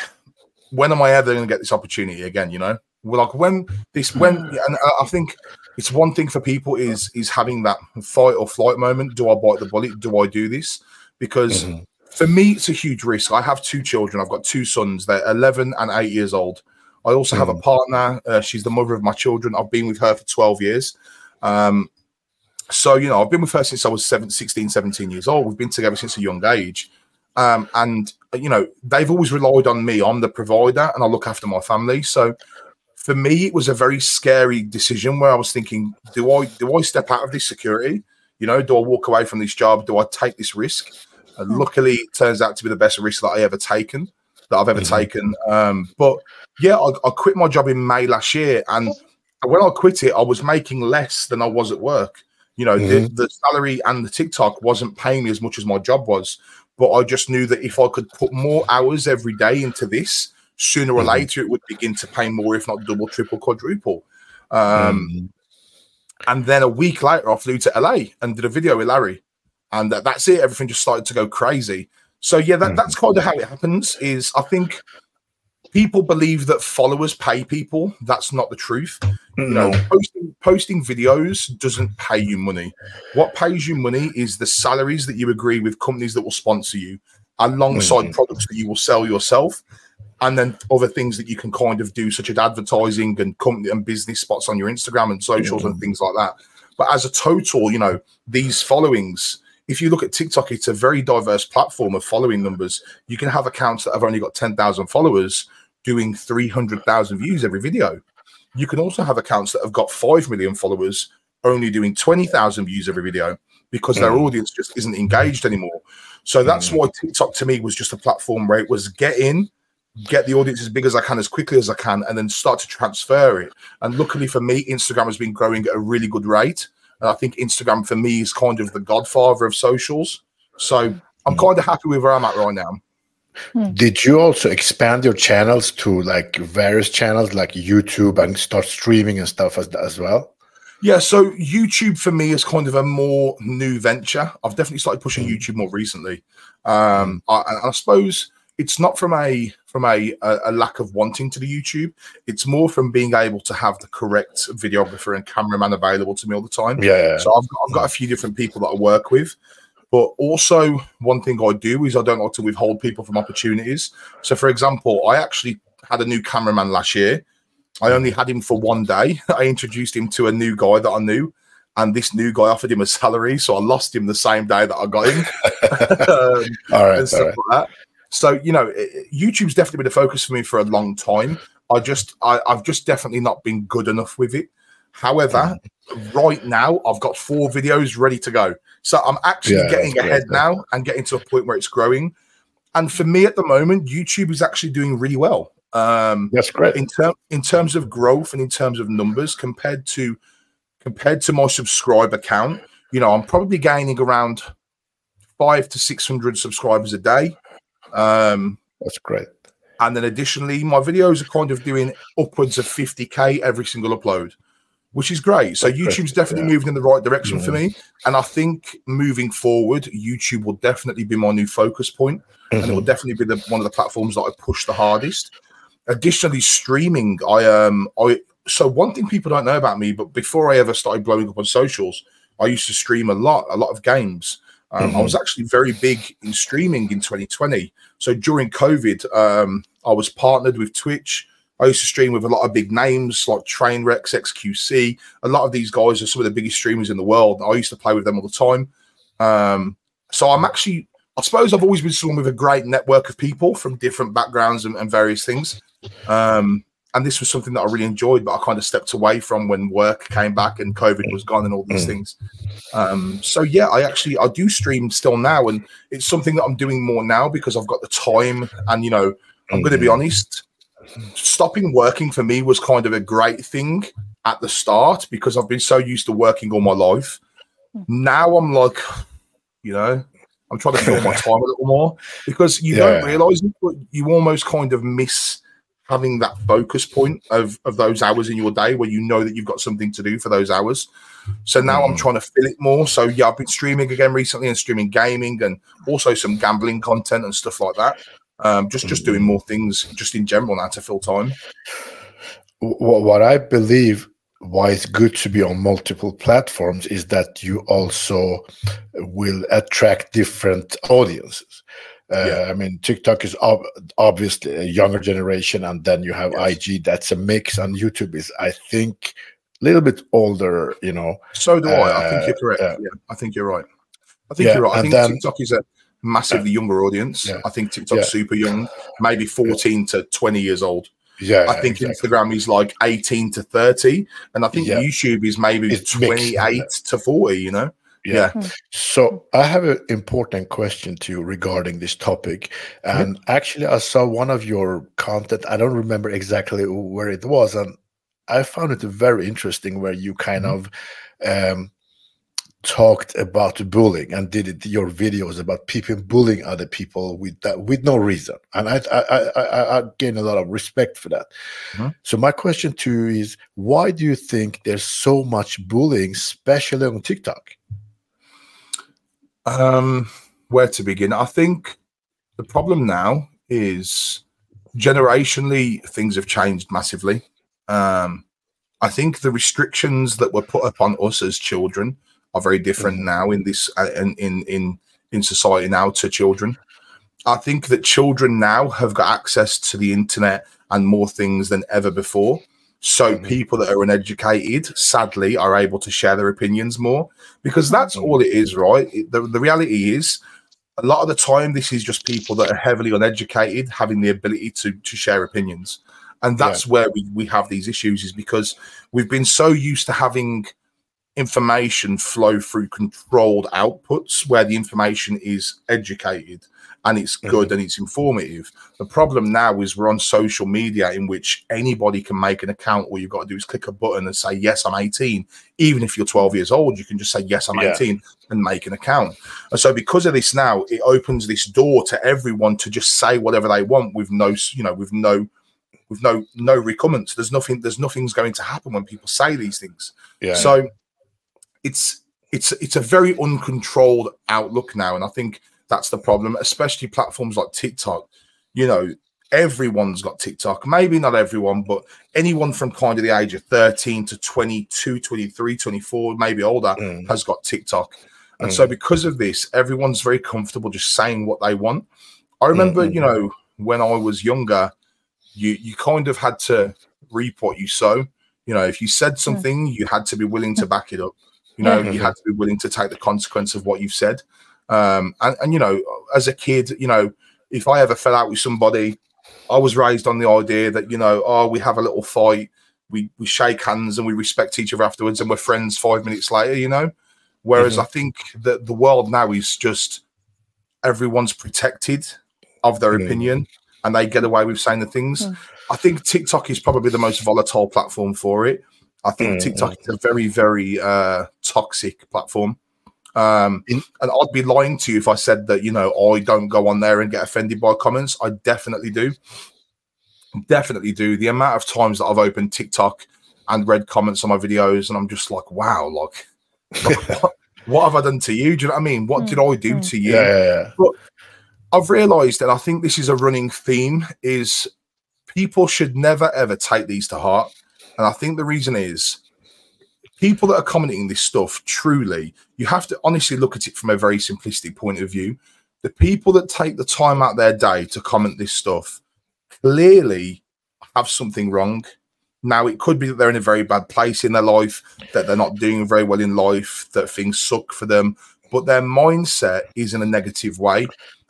when am I ever going to get this opportunity again? You know, like when this when [sighs] and I think it's one thing for people is is having that fight or flight moment. Do I bite the bullet? Do I do this? Because mm-hmm. for me, it's a huge risk. I have two children. I've got two sons. They're 11 and 8 years old. I also mm. have a hmm. partner. Uh, she's the mother of my children. I've been with her for 12 years. Um, so, you know, I've been with her since I was 7, 16, 17 years old. We've been together since a young age. Um, and, you know, they've always relied on me. I'm the provider and I look after my family. So for me, it was a very scary decision where I was thinking, do I do I step out of this security? You know, do I walk away from this job? Do I take this risk? And hmm. luckily, it turns out to be the best risk that I ever taken, that I've ever mm-hmm. taken. Um, but yeah, I, I, quit my job in May last year, and when I quit it, I was making less than I was at work. You know, mm-hmm. the, the, salary and the TikTok wasn't paying me as much as my job was, but I just knew that if I could put more hours every day into this, sooner or mm-hmm. later it would begin to pay more, if not double, triple, quadruple. Um, mm. And then a week later, I flew to LA and did a video with Larry, and that, that's it. Everything just started to go crazy. So yeah, that, mm. that's kind of how it happens. Is I think people believe that followers pay people. That's not the truth. You know, posting, posting videos doesn't pay you money. What pays you money is the salaries that you agree with companies that will sponsor you, alongside mm-hmm. products that you will sell yourself, and then other things that you can kind of do, such as advertising and company and business spots on your Instagram and socials mm-hmm. and things like that. But as a total, you know, these followings if you look at TikTok, it's a very diverse platform of following numbers. You can have accounts that have only got 10,000 followers doing 300,000 views every video. You can also have accounts that have got 5 million followers only doing 20,000 views every video because mm. their audience just isn't engaged anymore. So that's mm. why TikTok to me was just a platform where it was get in, get the audience as big as I can, as quickly as I can, and then start to transfer it. And luckily for me, Instagram has been growing at a really good rate. And I think Instagram for me is kind of the godfather of socials. So I'm mm. kind of happy with where I'm at right now. Hmm. Did you also expand your channels to like various channels like YouTube and start streaming and stuff as, as well? Yeah, so YouTube for me is kind of a more new venture. I've definitely started pushing hmm. YouTube more recently. Um, I, I suppose it's not from a from a, a, lack of wanting to do YouTube. It's more from being able to have the correct videographer and cameraman available to me all the time. Yeah. So I've got, I've got a few different people that I work with. But also, one thing I do is I don't like to withhold people from opportunities. So, for example, I actually had a new cameraman last year. I only had him for one day. [laughs] I introduced him to a new guy that I knew, and this new guy offered him a salary, so I lost him the same day that I got him. [laughs] um, all right, all right. Like so you know, YouTube's definitely been a focus for me for a long time. I just, I, I've just definitely not been good enough with it. However, right now I've got four videos ready to go. So I'm actually yeah, getting ahead great, now and getting to a point where it's growing. And for me at the moment, YouTube is actually doing really well. Um, that's great. In, ter- in terms of growth and in terms of numbers compared to compared to my subscriber count, you know, I'm probably gaining around five to six hundred subscribers a day. Um, that's great. And then additionally, my videos are kind of doing upwards of 50k every single upload which is great. So YouTube's definitely yeah. moving in the right direction yeah. for me. And I think moving forward, YouTube will definitely be my new focus point, mm-hmm. and it will mm-hmm. definitely be the, one of the platforms that I push the hardest. Additionally, streaming, I um I so one thing people don't know about me, but before I ever started blowing up on socials, I used to stream a lot, a lot of games. Um, mm-hmm. I was actually very big in streaming in 2020. So during COVID, um, I was partnered with Twitch. I used to stream with a lot of big names like Trainwrecks, XQC. A lot of these guys are some of the biggest streamers in the world. I used to play with them all the time. Um, so I'm actually, I suppose I've always been someone with a great network of people from different backgrounds and, and various things. Um, and this was something that I really enjoyed, but I kind of stepped away from when work came back and COVID was gone and all these mm. things. Um, so yeah, I actually I do stream still now, and it's something that I'm doing more now because I've got the time. And you know, I'm going to be mm. honest, stopping working for me was kind of a great thing at the start because I've been so used to working all my life. Now I'm like, you know, I'm trying to fill my [laughs] time a little more because you yeah. don't realize it, but you almost kind of miss having that focus point of, of those hours in your day where you know that you've got something to do for those hours. So now mm. I'm trying to fill it more. So yeah, I've been streaming again recently and streaming gaming and also some gambling content and stuff like that. Um, just just doing more things just in general now to fill time. What I believe why it's good to be on multiple platforms is that you also will attract different audiences. Uh, yeah. I mean, TikTok is ob- obviously a younger generation, and then you have yes. IG. That's a mix, and YouTube is, I think, a little bit older. You know. So do uh, I. I think you're correct. Uh, yeah, I think you're right. I think yeah, you're right. I think then, TikTok is a massively younger audience. Yeah. I think TikTok's yeah. super young, maybe 14 to 20 years old. Yeah, I think exactly. Instagram is like 18 to 30, and I think yeah. YouTube is maybe it's 28 mixed. to 40, you know? Yeah. yeah. So I have an important question to you regarding this topic. And actually, I saw one of your content. I don't remember exactly where it was. And I found it very interesting where you kind mm-hmm. of um, talked about bullying and did it, your videos about people bullying other people with that with no reason, and I I I, I gain a lot of respect for that. Mm-hmm. So my question to you is, why do you think there's so much bullying, especially on TikTok? Um, where to begin? I think the problem now is generationally things have changed massively. Um, I think the restrictions that were put upon us as children are very different mm-hmm. now in this uh, in in in in society now to children. I think that children now have got access to the internet and more things than ever before. So mm-hmm. people that are uneducated, sadly, are able to share their opinions more because that's mm-hmm. all it is, right? The, the reality is, a lot of the time, this is just people that are heavily uneducated having the ability to to share opinions, and that's yeah. where we we have these issues. Is because we've been so used to having information flow through controlled outputs where the information is educated and it's good mm-hmm. and it's informative. The problem now is we're on social media in which anybody can make an account. All you've got to do is click a button and say, Yes, I'm 18. Even if you're 12 years old, you can just say, Yes, I'm yeah. 18 and make an account. And so, because of this now, it opens this door to everyone to just say whatever they want with no, you know, with no. With no no recommense, there's nothing. There's nothing's going to happen when people say these things. Yeah. So, it's it's it's a very uncontrolled outlook now, and I think that's the problem, especially platforms like TikTok. You know, everyone's got TikTok. Maybe not everyone, but anyone from kind of the age of 13 to 22, 23, 24, maybe older mm. has got TikTok. And mm. so because of this, everyone's very comfortable just saying what they want. I remember, mm-hmm. you know, when I was younger, you you kind of had to reap what you sow. You know, if you said something, you had to be willing to back it up. You know, mm-hmm. you had to be willing to take the consequence of what you've said. Um, and, and, you know, as a kid, you know, if I ever fell out with somebody, I was raised on the idea that, you know, oh, we have a little fight, we, we shake hands and we respect each other afterwards and we're friends five minutes later, you know? Whereas mm-hmm. I think that the world now is just everyone's protected of their mm-hmm. opinion and they get away with saying the things. Mm-hmm. I think TikTok is probably the most volatile platform for it. I think mm-hmm. TikTok is a very, very uh, toxic platform. Um, and I'd be lying to you if I said that, you know, I don't go on there and get offended by comments. I definitely do. Definitely do. The amount of times that I've opened TikTok and read comments on my videos, and I'm just like, wow, like, [laughs] what, what, have I done to you? Do you know what I mean? What did I do mm-hmm. to you? Yeah, yeah, yeah. But I've realized that I think this is a running theme is people should never ever take these to heart. And I think the reason is people that are commenting this stuff truly you have to honestly look at it from a very simplistic point of view. The people that take the time out their day to comment this stuff clearly have something wrong. Now it could be that they're in a very bad place in their life that they're not doing very well in life that things suck for them but their mindset is in a negative way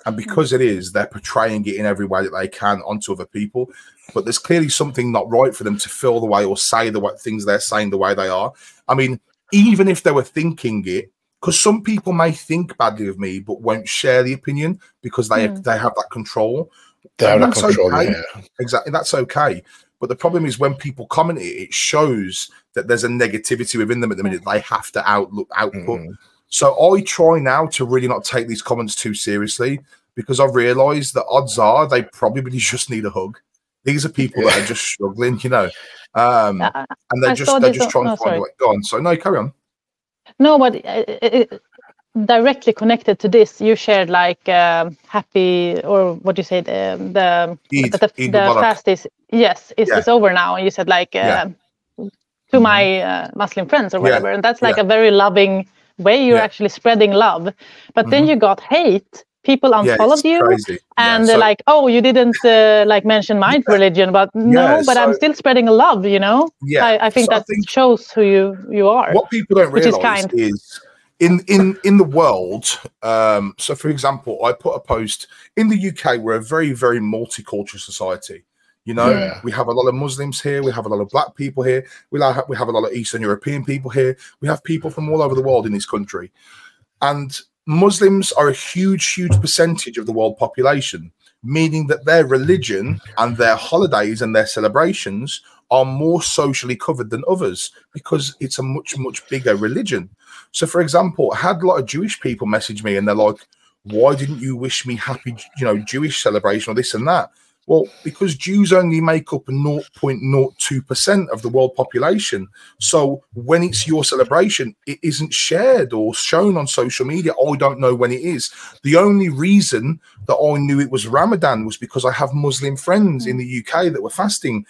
and because it is they're portraying it in every way that they can onto other people but there's clearly something not right for them to feel the way or say the way things they're saying the way they are. I mean, even if they were thinking it, because some people may think badly of me but won't share the opinion because they mm. they have that control. They have that control. Okay. Yeah. Exactly, that's okay. But the problem is when people comment it, it shows that there's a negativity within them at the minute. They have to outlook output. Mm. So I try now to really not take these comments too seriously because I've realised that odds are they probably [laughs] just need a hug. These are people that are just struggling, you know, um, and they're I just they're just trying to find a way. Go on. So no, carry on. No, but it, it, directly connected to this, you shared like uh, happy or what do you say the the Eid, the, the, the fast is yes it's, yeah. it's over now, and you said like uh, yeah. to mm-hmm. my uh, Muslim friends or whatever, yeah. and that's like a very loving way you're actually spreading love. But mm-hmm. then you got hate people unfollowed yeah, you crazy. and yeah, they're so, like oh you didn't uh, like mention my yeah, religion but no but so, i'm still spreading love you know yeah i, I think so that I think shows who you you are what people don't realize is, is in in in the world um so for example i put a post in the uk we're a very very multicultural society you know, yeah. we have a lot of Muslims here. We have a lot of black people here. We have, we have a lot of Eastern European people here. We have people from all over the world in this country. And Muslims are a huge, huge percentage of the world population, meaning that their religion and their holidays and their celebrations are more socially covered than others because it's a much, much bigger religion. So, for example, I had a lot of Jewish people message me and they're like, why didn't you wish me happy, you know, Jewish celebration or this and that? Well, because Jews only make up 0.02% of the world population. So when it's your celebration, it isn't shared or shown on social media. I don't know when it is. The only reason that I knew it was Ramadan was because I have Muslim friends in the UK that were fasting.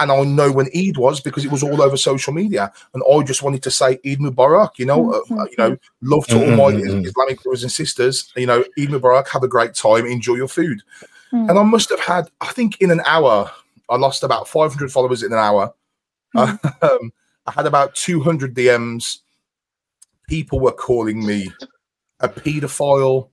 And I know when Eid was because it was all over social media. And I just wanted to say Eid Mubarak, you know, uh, uh you know, love to all my mm-hmm. Islamic brothers and sisters. You know, Eid Mubarak, have a great time, enjoy your food. Mm. And I must have had, I think in an hour, I lost about 500 followers in an hour. Mm. [laughs] Um, I had about 200 DMs. People were calling me a paedophile,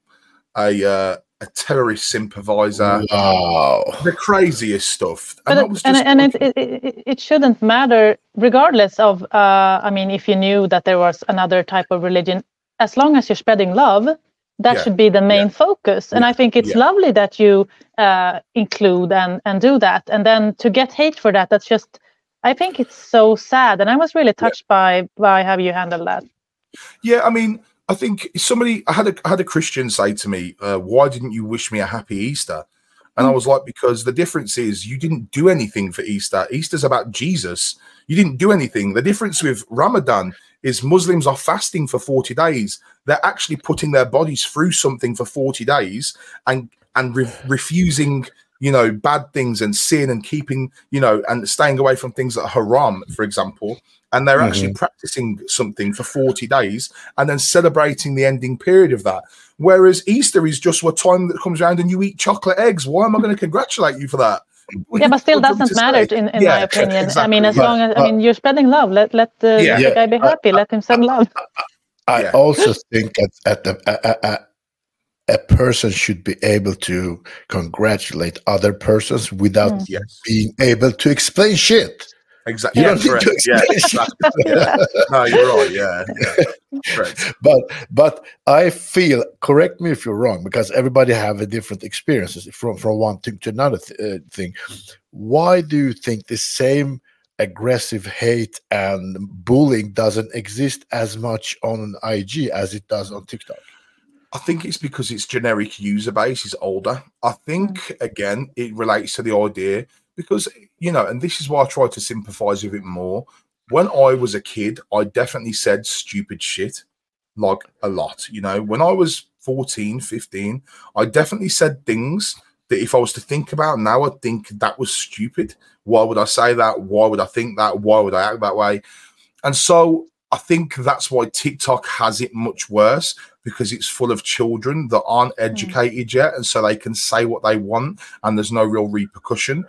a uh, a terrorist sympathizer. Wow. The craziest stuff. And, and, and, and it, it, it, shouldn't matter, regardless of, uh, I mean, if you knew that there was another type of religion, as long as you're spreading love, that yeah. should be the main yeah. focus. And yeah. i think it's lovely that you uh, include and and do that. And then to get hate for that that's just i think it's so sad. And i was really touched by by how you handled that. Yeah i mean i think somebody i had a I had a christian say to me uh, why didn't you wish me a happy easter? And mm. i was like because the difference is you didn't do anything for easter. Easter's about jesus. You didn't do anything. The difference with ramadan is Muslims are fasting for 40 days. They're actually putting their bodies through something for 40 days and and re- refusing, you know, bad things and sin and keeping, you know, and staying away from things that are haram, for example. And they're mm-hmm. actually practicing something for 40 days and then celebrating the ending period of that. Whereas Easter is just a time that comes around and you eat chocolate eggs. Why am I going to congratulate you for that? Yeah, but still [laughs] doesn't matter in, in yeah, my opinion. Exactly. I mean, as long as I mean you're spreading love, let let the, yeah. the guy be happy. let him send love. I yeah. also think that at the a, a, a, person should be able to congratulate other persons without mm. yes. being able to explain shit. Exactly. You yeah, don't need to explain [laughs] yeah, exactly. yeah. No, you're right. Yeah, yeah. But but I feel correct me if you're wrong because everybody have a different experiences from from one thing to another th- uh, thing. Why do you think the same aggressive hate and bullying doesn't exist as much on IG as it does on TikTok? I think it's because its generic user base is older. I think mm. again it relates to the idea because you know, and this is why I try to sympathize with it more. When I was a kid, I definitely said stupid shit like a lot. You know, when I was 14, 15, I definitely said things that if I was to think about now, I'd think that was stupid. Why would I say that? Why would I think that? Why would I act that way? And so I think that's why TikTok has it much worse because it's full of children that aren't hmm. educated mm. yet. And so they can say what they want and there's no real repercussion.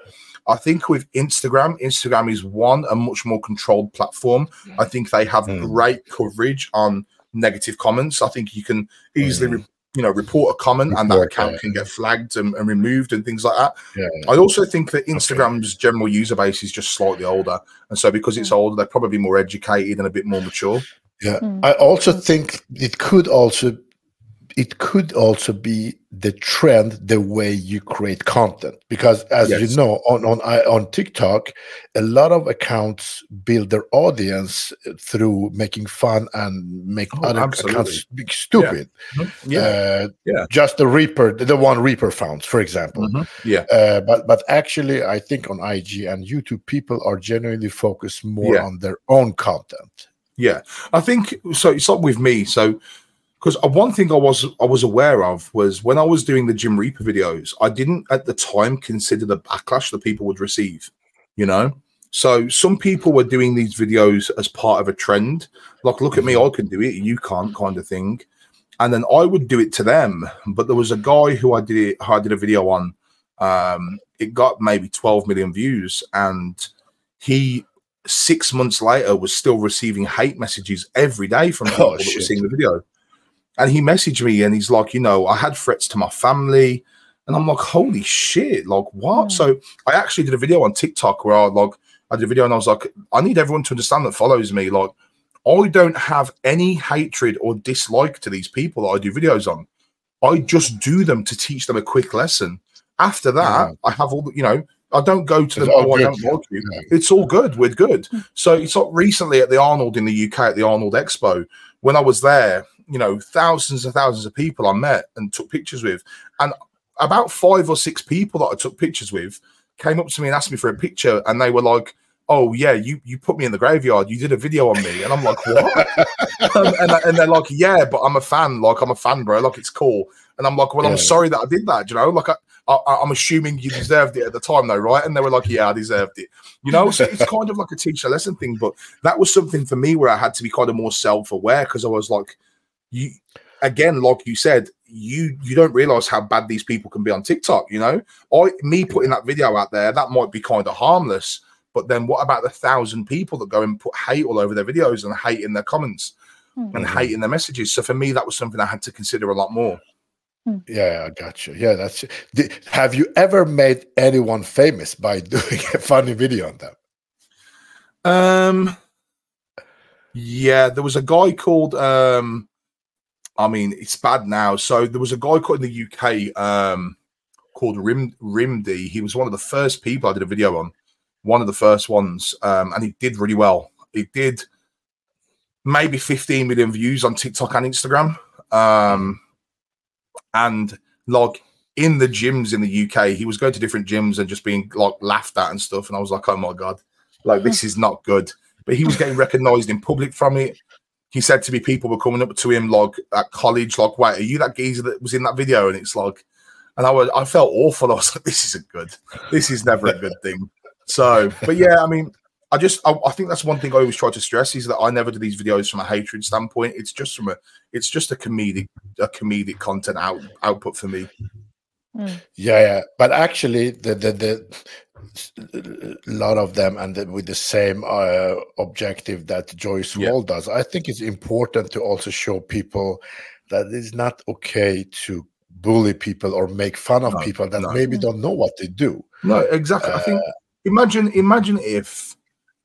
I think with Instagram, Instagram is one a much more controlled platform. I think they have mm. great coverage on negative comments. I think you can easily, mm. you know, report a comment report, and that account yeah. can get flagged and, and, removed and things like that. Yeah. I also think that Instagram's okay. general user base is just slightly older, and so because it's hmm. older, they're probably more educated and a bit more mature. Yeah, mm. I also think it could also it could also be the trend the way you create content because as yes. you know on on on TikTok a lot of accounts build their audience through making fun and make oh, other absolutely. accounts stupid yeah. Mm-hmm. Yeah. Uh, yeah just the reaper the one reaper found for example mm-hmm. yeah uh, but but actually i think on ig and youtube people are genuinely focused more yeah. on their own content yeah i think so it's not with me so because uh, one thing I was I was aware of was when I was doing the Gym Reaper videos, I didn't at the time consider the backlash that people would receive. You know, so some people were doing these videos as part of a trend, like look at me, I can do it, you can't, kind of thing. And then I would do it to them. But there was a guy who I did it, I did a video on. Um, it got maybe 12 million views, and he six months later was still receiving hate messages every day from [laughs] oh, people oh, that were seeing the video. And he messaged me and he's like, you know, I had threats to my family. And I'm like, holy shit, like what? Mm. So I actually did a video on TikTok where I like I did a video and I was like, I need everyone to understand that follows me. Like, I don't have any hatred or dislike to these people that I do videos on. I just do them to teach them a quick lesson. After that, I have all the, you know, I don't go to them. Oh, I don't like you. Yeah. It's all good. We're good. Hmm. So it's like recently at the Arnold in the UK at the Arnold Expo when I was there. You know, thousands and thousands of people I met and took pictures with, and about five or six people that I took pictures with came up to me and asked me for a picture, and they were like, "Oh yeah, you you put me in the graveyard. You did a video on me," and I'm like, "What?" [laughs] um, and, and they're like, "Yeah, but I'm a fan. Like I'm a fan, bro. Like it's cool." And I'm like, "Well, yeah. I'm sorry that I did that. You know, like I." I, am assuming you deserved it at the time, though, right? And they were like, "Yeah, I deserved it." You know, so it's kind of like a teacher lesson thing. But that was something for me where I had to be kind of more self aware because I was like, "You, again, like you said, you you don't realize how bad these people can be on TikTok. You know, I me putting that video out there that might be kind of harmless, but then what about the thousand people that go and put hate all over their videos and hate in their comments mm-hmm. and hate in their messages? So for me, that was something I had to consider a lot more. Hmm. Yeah, I got you. Yeah, that's. Have you ever made anyone famous by [laughs] doing a funny video on them? Um. Yeah, there was a guy called um I mean, it's bad now. So there was a guy called in the UK um, called Rim Rimdy. He was one of the first people I did a video on, one of the first ones, um, and he did really well. He did maybe 15 million views on TikTok and Instagram, um, and like in the gyms in the UK, he was going to different gyms and just being like laughed at and stuff. And I was like, oh my god, like this [laughs] is not good. But he was getting recognised in public from it he said to me, people were coming up to him like at college, like, "Wait, are you that geezer that was in that video?" And it's like, and I was, I felt awful. [laughs] I was like, "This isn't good. This is never a good thing." So, but yeah, I mean, I just, I, I, think that's one thing I always try to stress is that I never do these videos from a hatred standpoint. It's just from a, it's just a comedic, a comedic content out output for me. Mm. Yeah, yeah, but actually, the the the a lot of them and with the same uh, objective that Joey yeah. Swoll does. I think it's important to also show people that it's not okay to bully people or make fun of no, people that no. maybe don't know what they do. No, exactly. Uh, I think uh, imagine imagine if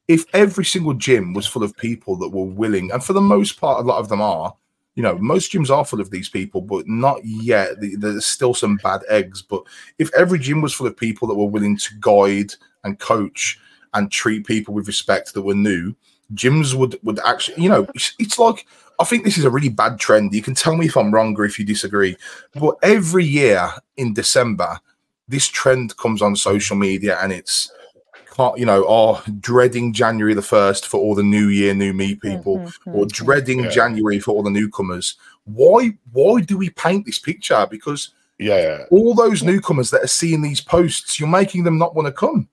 if every single gym was full of people that were willing, and for the most part, a lot of them are, you know, most gyms are full of these people, but not yet. There's still some bad eggs. But if every gym was full of people that were willing to guide and coach and treat people with respect that were new, gyms would would actually, you know, it's, it's like I think this is a really bad trend. You can tell me if I'm wrong or if you disagree. But every year in December, this trend comes on social media and it's you know, are dreading January the 1st for all the new year, new me people, mm-hmm, or mm-hmm. dreading yeah. January for all the newcomers. Why why do we paint this picture? Because yeah, yeah. all those newcomers that are seeing these posts, you're making them not want to come.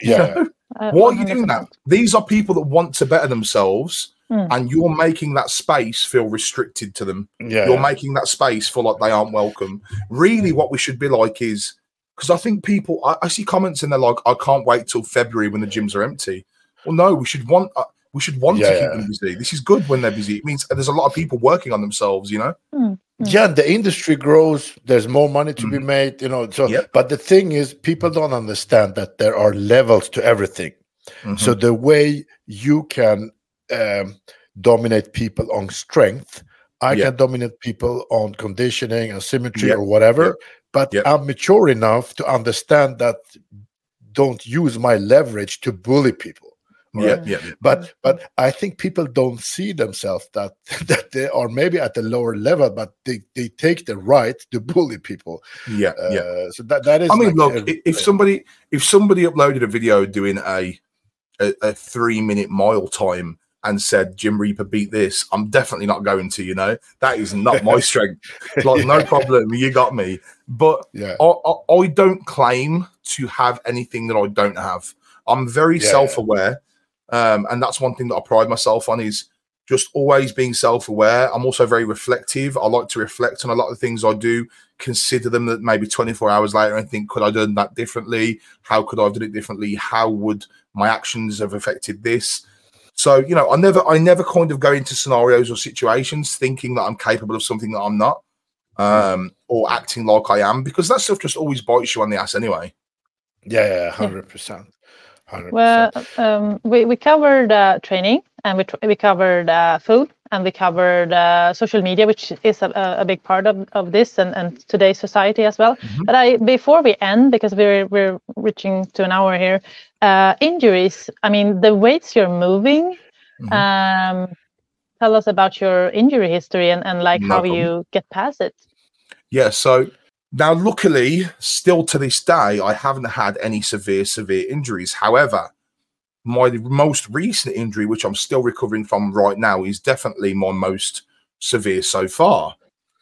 Yeah. You know? uh, Why are you doing that? These are people that want to better themselves. Mm. And you're making that space feel restricted to them. Yeah. You're making that space feel like they aren't welcome. Really, what we should be like is because I think people, I, I, see comments and they're like, I can't wait till February when the gyms are empty. Well, no, we should want, uh, we should want yeah, to keep them busy. This is good when they're busy. It means there's a lot of people working on themselves, you know? Mm-hmm. Yeah, the industry grows. There's more money to mm-hmm. be made, you know. So, yep. but the thing is, people don't understand that there are levels to everything. Mm-hmm. So the way you can um, dominate people on strength, I yep. can dominate people on conditioning and symmetry yep. or whatever but yep. I'm mature enough to understand that don't use my leverage to bully people. Right? Yeah, yeah. But but I think people don't see themselves that [laughs] that they are maybe at a lower level, but they, they take the right to bully people. Yeah, uh, yeah. So that that is. I mean, like look, a, if somebody if somebody uploaded a video doing a a, a three minute mile time and said Gym Reaper beat this, I'm definitely not going to. You know that is not my [laughs] strength. like no problem, you got me. But yeah. I, I, I, don't claim to have anything that I don't have. I'm very yeah, self-aware, um, and that's one thing that I pride myself on is just always being self-aware. I'm also very reflective. I like to reflect on a lot of things I do, consider them that maybe 24 hours later and think, could I have done that differently? How could I have done it differently? How would my actions have affected this? So, you know, I never I never kind of go into scenarios or situations thinking that I'm capable of something that I'm not. Um, or acting like I am because that stuff just always bites you on the ass anyway. Yeah, yeah, hundred percent. Well, um, we we covered uh, training and we we covered uh, food and we covered uh, social media, which is a, a big part of, of this and, and today's society as well. Mm-hmm. But I before we end, because we're we're reaching to an hour here, uh, injuries. I mean, the weights you're moving. Mm-hmm. Um, tell us about your injury history and, and like no how problem. you get past it. Yeah, so now luckily, still to this day, I haven't had any severe severe injuries. However, my most recent injury, which I'm still recovering from right now, is definitely my most severe so far.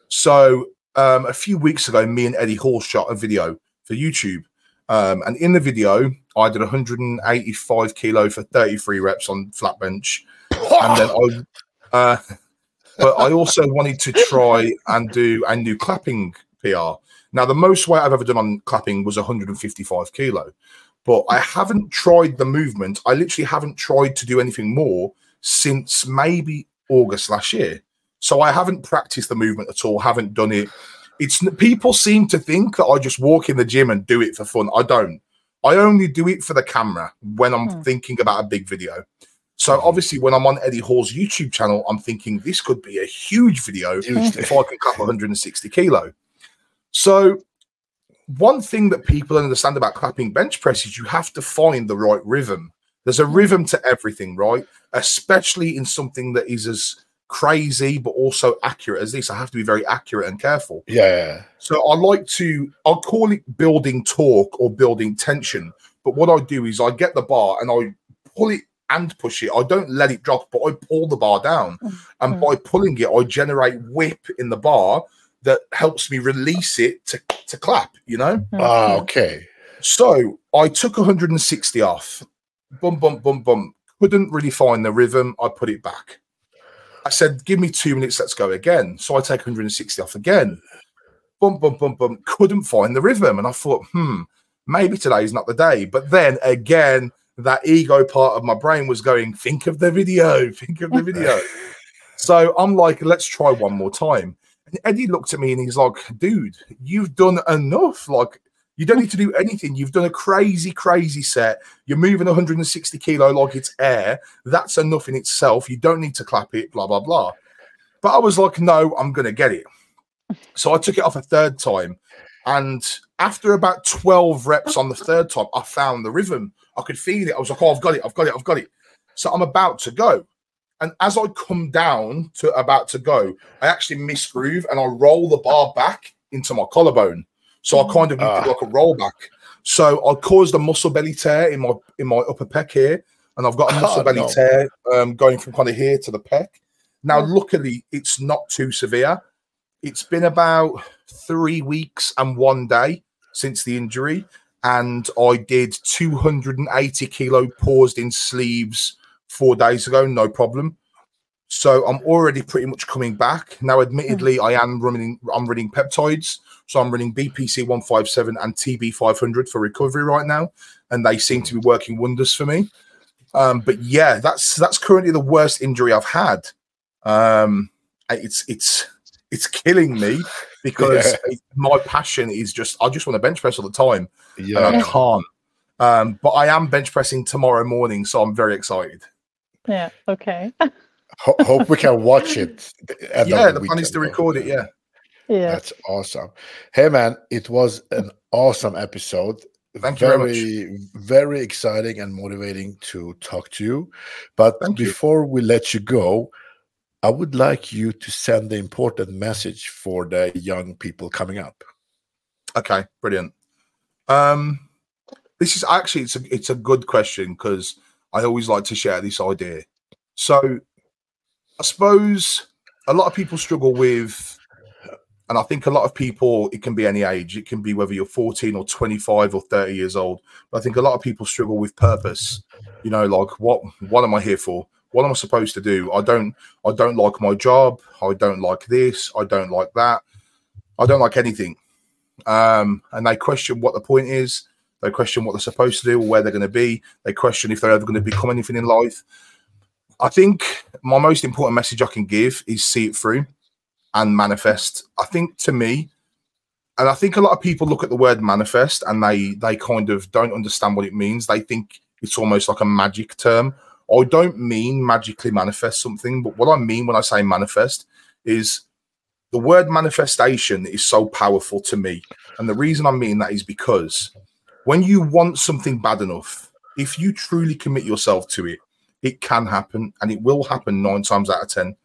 So um, a few weeks ago, me and Eddie Hall shot a video for YouTube. Um, and in the video, I did 185 kilo for 33 reps on flat bench. and then I, uh, but I also wanted to try and do a new clapping PR. Now, the most weight I've ever done on clapping was 155 kilo but I haven't tried the movement. I literally haven't tried to do anything more since maybe August last year. So I haven't practiced the movement at all, haven't done it. It's people seem to think that I just walk in the gym and do it for fun. I don't. I only do it for the camera when I'm hmm. thinking about a big video. So hmm. obviously, when I'm on Eddie Hall's YouTube channel, I'm thinking this could be a huge video if I can cut 160 kilo. So one thing that people understand about clapping bench press is you have to find the right rhythm. There's a mm. rhythm to everything, right? Especially in something that is as crazy but also accurate as this. I have to be very accurate and careful. Yeah. So I like to I'll call it building torque or building tension. But what I do is I get the bar and I pull it and push it. I don't let it drop, but I pull the bar down. Mm-hmm. And mm. by pulling it, I generate whip in the bar that helps me release it to, to clap, you know? Ah, okay. So I took 160 off. Bum, bum, bum, bum. Couldn't really find the rhythm. I put it back. I said, give me two minutes, let's go again. So I take 160 off again. Bum, bum, bum, bum. Couldn't find the rhythm. And I thought, hmm, maybe today is not the day. But then again, that ego part of my brain was going, think of the video, [laughs] think of the video. [laughs] so I'm like, let's try one more time. And Eddie looked at me and he's like, dude, you've done enough. Like, you don't need to do anything. You've done a crazy, crazy set. You're moving 160 kilo like it's air. That's enough in itself. You don't need to clap it, blah, blah, blah. But I was like, no, I'm going to get it. So I took it off a third time. And after about 12 reps on the third time, I found the rhythm. I could feel it. I was like, oh, I've got it. I've got it. I've got it. So I'm about to go. And as I come down to about to go, I actually miss groove and I roll the bar back into my collarbone. So I kind of uh. like a rollback. So I caused a muscle belly tear in my in my upper pec here, and I've got a [laughs] muscle oh, belly no. tear um, going from kind of here to the pec. Now, luckily, it's not too severe. It's been about three weeks and one day since the injury, and I did 280 kilo paused in sleeves four days ago, no problem. So I'm already pretty much coming back now. Admittedly, I am running. I'm running peptides, so I'm running BPC 157 and TB 500 for recovery right now, and they seem to be working wonders for me. Um, but yeah, that's that's currently the worst injury I've had. Um, it's it's it's killing me because [laughs] yeah. my passion is just I just want to bench press all the time, yeah. and I can't. Um, but I am bench pressing tomorrow morning, so I'm very excited. Yeah. Okay. [laughs] Ho- hope we can watch it. yeah, the, the plan is to record it. Yeah. Yeah. That's awesome. Hey man, it was an awesome episode. Thank very, you very, much. very exciting and motivating to talk to you. But Thank before you. we let you go, I would like you to send the important message for the young people coming up. Okay, brilliant. Um, this is actually it's a it's a good question because I always like to share this idea. So I suppose a lot of people struggle with, and I think a lot of people, it can be any age, it can be whether you're 14 or 25 or 30 years old. But I think a lot of people struggle with purpose. You know, like what what am I here for? What am I supposed to do? I don't I don't like my job. I don't like this. I don't like that. I don't like anything. Um, and they question what the point is. They question what they're supposed to do or where they're going to be. They question if they're ever going to become anything in life. I think my most important message I can give is see it through and manifest. I think to me, and I think a lot of people look at the word manifest and they they kind of don't understand what it means. They think it's almost like a magic term I don't mean magically manifest something, but what I mean when I say manifest is the word manifestation is so powerful to me. And the reason I mean that is because when you want something bad enough, if you truly commit yourself to it, it can happen and it will happen nine times out of 10.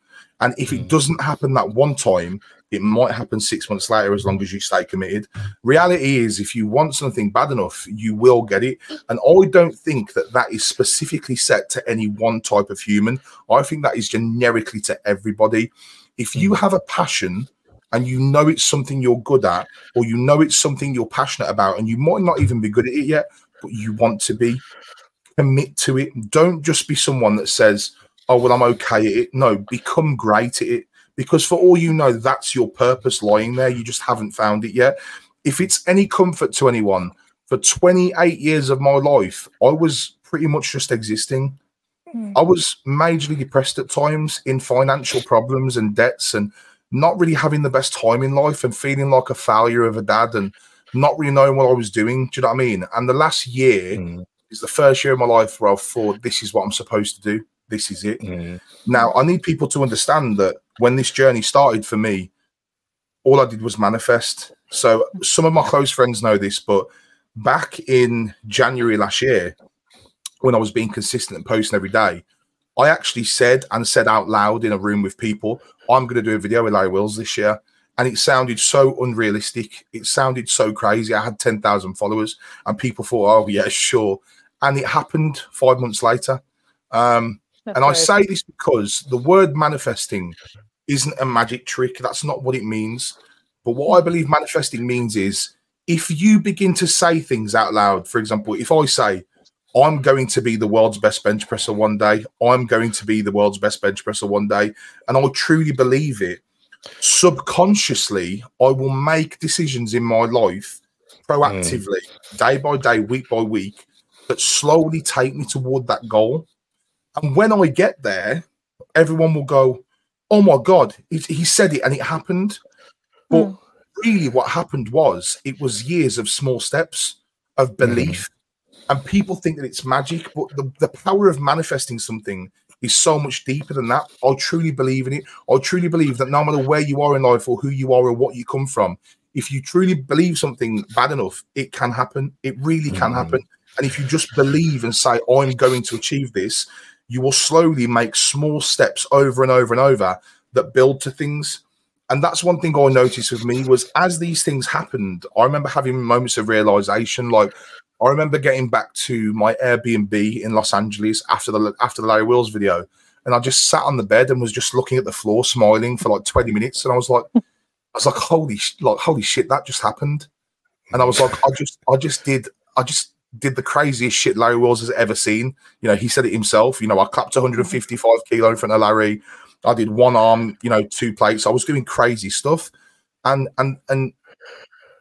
And if it mm. doesn't happen that one time, it might happen six months later as long as you stay committed. Reality is, if you want something bad enough, you will get it. And I don't think that that is specifically set to any one type of human. I think that is generically to everybody. If you mm. have a passion and you know it's something you're good at, or you know it's something you're passionate about, and you might not even be good at it yet, but you want to be, commit to it. Don't just be someone that says, oh, well, I'm okay at it. No, become great at it. Because for all you know, that's your purpose lying there. You just haven't found it yet. If it's any comfort to anyone, for 28 years of my life, I was pretty much just existing. Mm. I was majorly depressed at times in financial problems and debts and not really having the best time in life and feeling like a failure of a dad and not really knowing what I was doing. Do you know what I mean? And the last year mm. is the first year of my life where I thought, this is what I'm supposed to do. This is it. Mm. Now, I need people to understand that when this journey started for me, all I did was manifest. So some of my close friends know this, but back in January last year, when I was being consistent and posting every day, I actually said and said out loud in a room with people, I'm going to do a video with Larry Wheels this year. And it sounded so unrealistic. It sounded so crazy. I had 10,000 followers and people thought, oh, yeah, sure. And it happened five months later. Um, and I say this because the word manifesting isn't a magic trick. That's not what it means. But what I believe manifesting means is if you begin to say things out loud, for example, if I say, I'm going to be the world's best bench presser one day. I'm going to be the world's best bench presser one day. And I truly believe it. Subconsciously, I will make decisions in my life proactively, mm. day by day, week by week, that slowly take me toward that goal. And when I get there, everyone will go, Oh my God, he said it and it happened. But mm. really, what happened was it was years of small steps of belief. Mm and people think that it's magic, but the, the power of manifesting something is so much deeper than that. I truly believe in it. I truly believe that no matter where you are in life or who you are or what you come from, if you truly believe something bad enough, it can happen. It really can mm. happen. And if you just believe and say, I'm going to achieve this, you will slowly make small steps over and over and over that build to things. And that's one thing I noticed with me was as these things happened, I remember having moments of realization like, I remember getting back to my Airbnb in Los Angeles after the after the Larry Wheels video, and I just sat on the bed and was just looking at the floor, smiling for like twenty minutes, and I was like, I was like, holy, like holy shit, that just happened, and I was like, I just, I just did, I just did the craziest shit Larry Wheels has ever seen. You know, he said it himself. You know, I clapped 155 kilo in front of Larry. I did one arm, you know, two plates. I was doing crazy stuff, and and and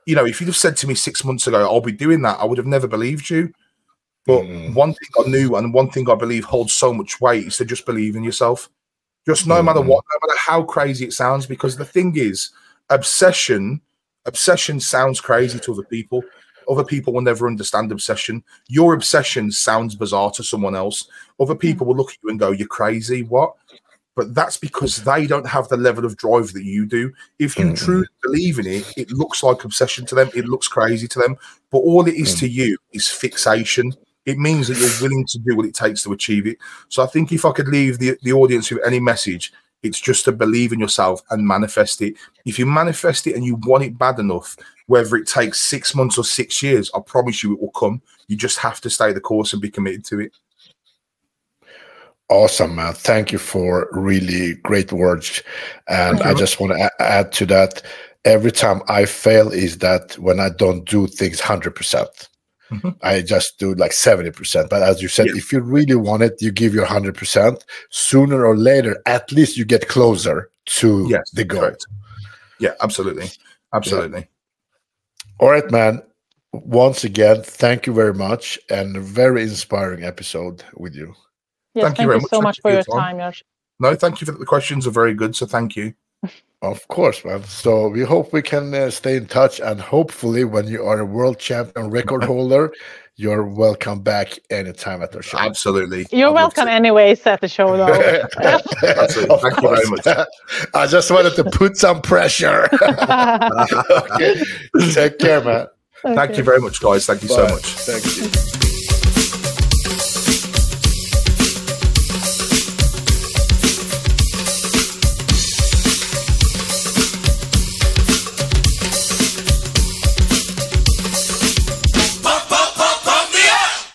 you know, if you'd have said to me six months ago, I'll be doing that, I would have never believed you. But mm. one thing I knew and one thing I believe holds so much weight is to just believe in yourself. Just no mm. matter what, no matter how crazy it sounds, because the thing is, obsession, obsession sounds crazy to other people. Other people will never understand obsession. Your obsession sounds bizarre to someone else. Other people will look at you and go, You're crazy. What? But that's because they don't have the level of drive that you do. If you mm. truly believe in it, it looks like obsession to them, it looks crazy to them, but all it is mm. to you is fixation. It means that you're willing to do what it takes to achieve it. So I think if I could leave the, the audience with any message, it's just to believe in yourself and manifest it. If you manifest it and you want it bad enough, whether it takes six months or six years, I promise you it will come. You just have to stay the course and be committed to it. Awesome, man. Thank you for really great words. And I just want to add to that every time I fail is that when I don't do things 100%. percent mm hmm I just do like 70%. But as you said, yes. if you really want it, you give your 100%. Sooner or later, at least you get closer to yes, the goal. Correct. Yeah, absolutely. Absolutely. Yeah. All right, man. Once again, thank you very much and a very inspiring episode with you. Yes, thank, thank you, very you so much for your time, time No, thank you for the questions are very good. So thank you. [laughs] Of course, man. So we hope we can uh, stay in touch, and hopefully, when you are a world champion record [laughs] holder, you're welcome back anytime at the show. Absolutely. You're I'd welcome anyways at the show, though. [laughs] Thank you very much. I just wanted to put some pressure. okay. Take care, man. Okay. Thank you very much, guys. Thank you Bye. so much. Thank you.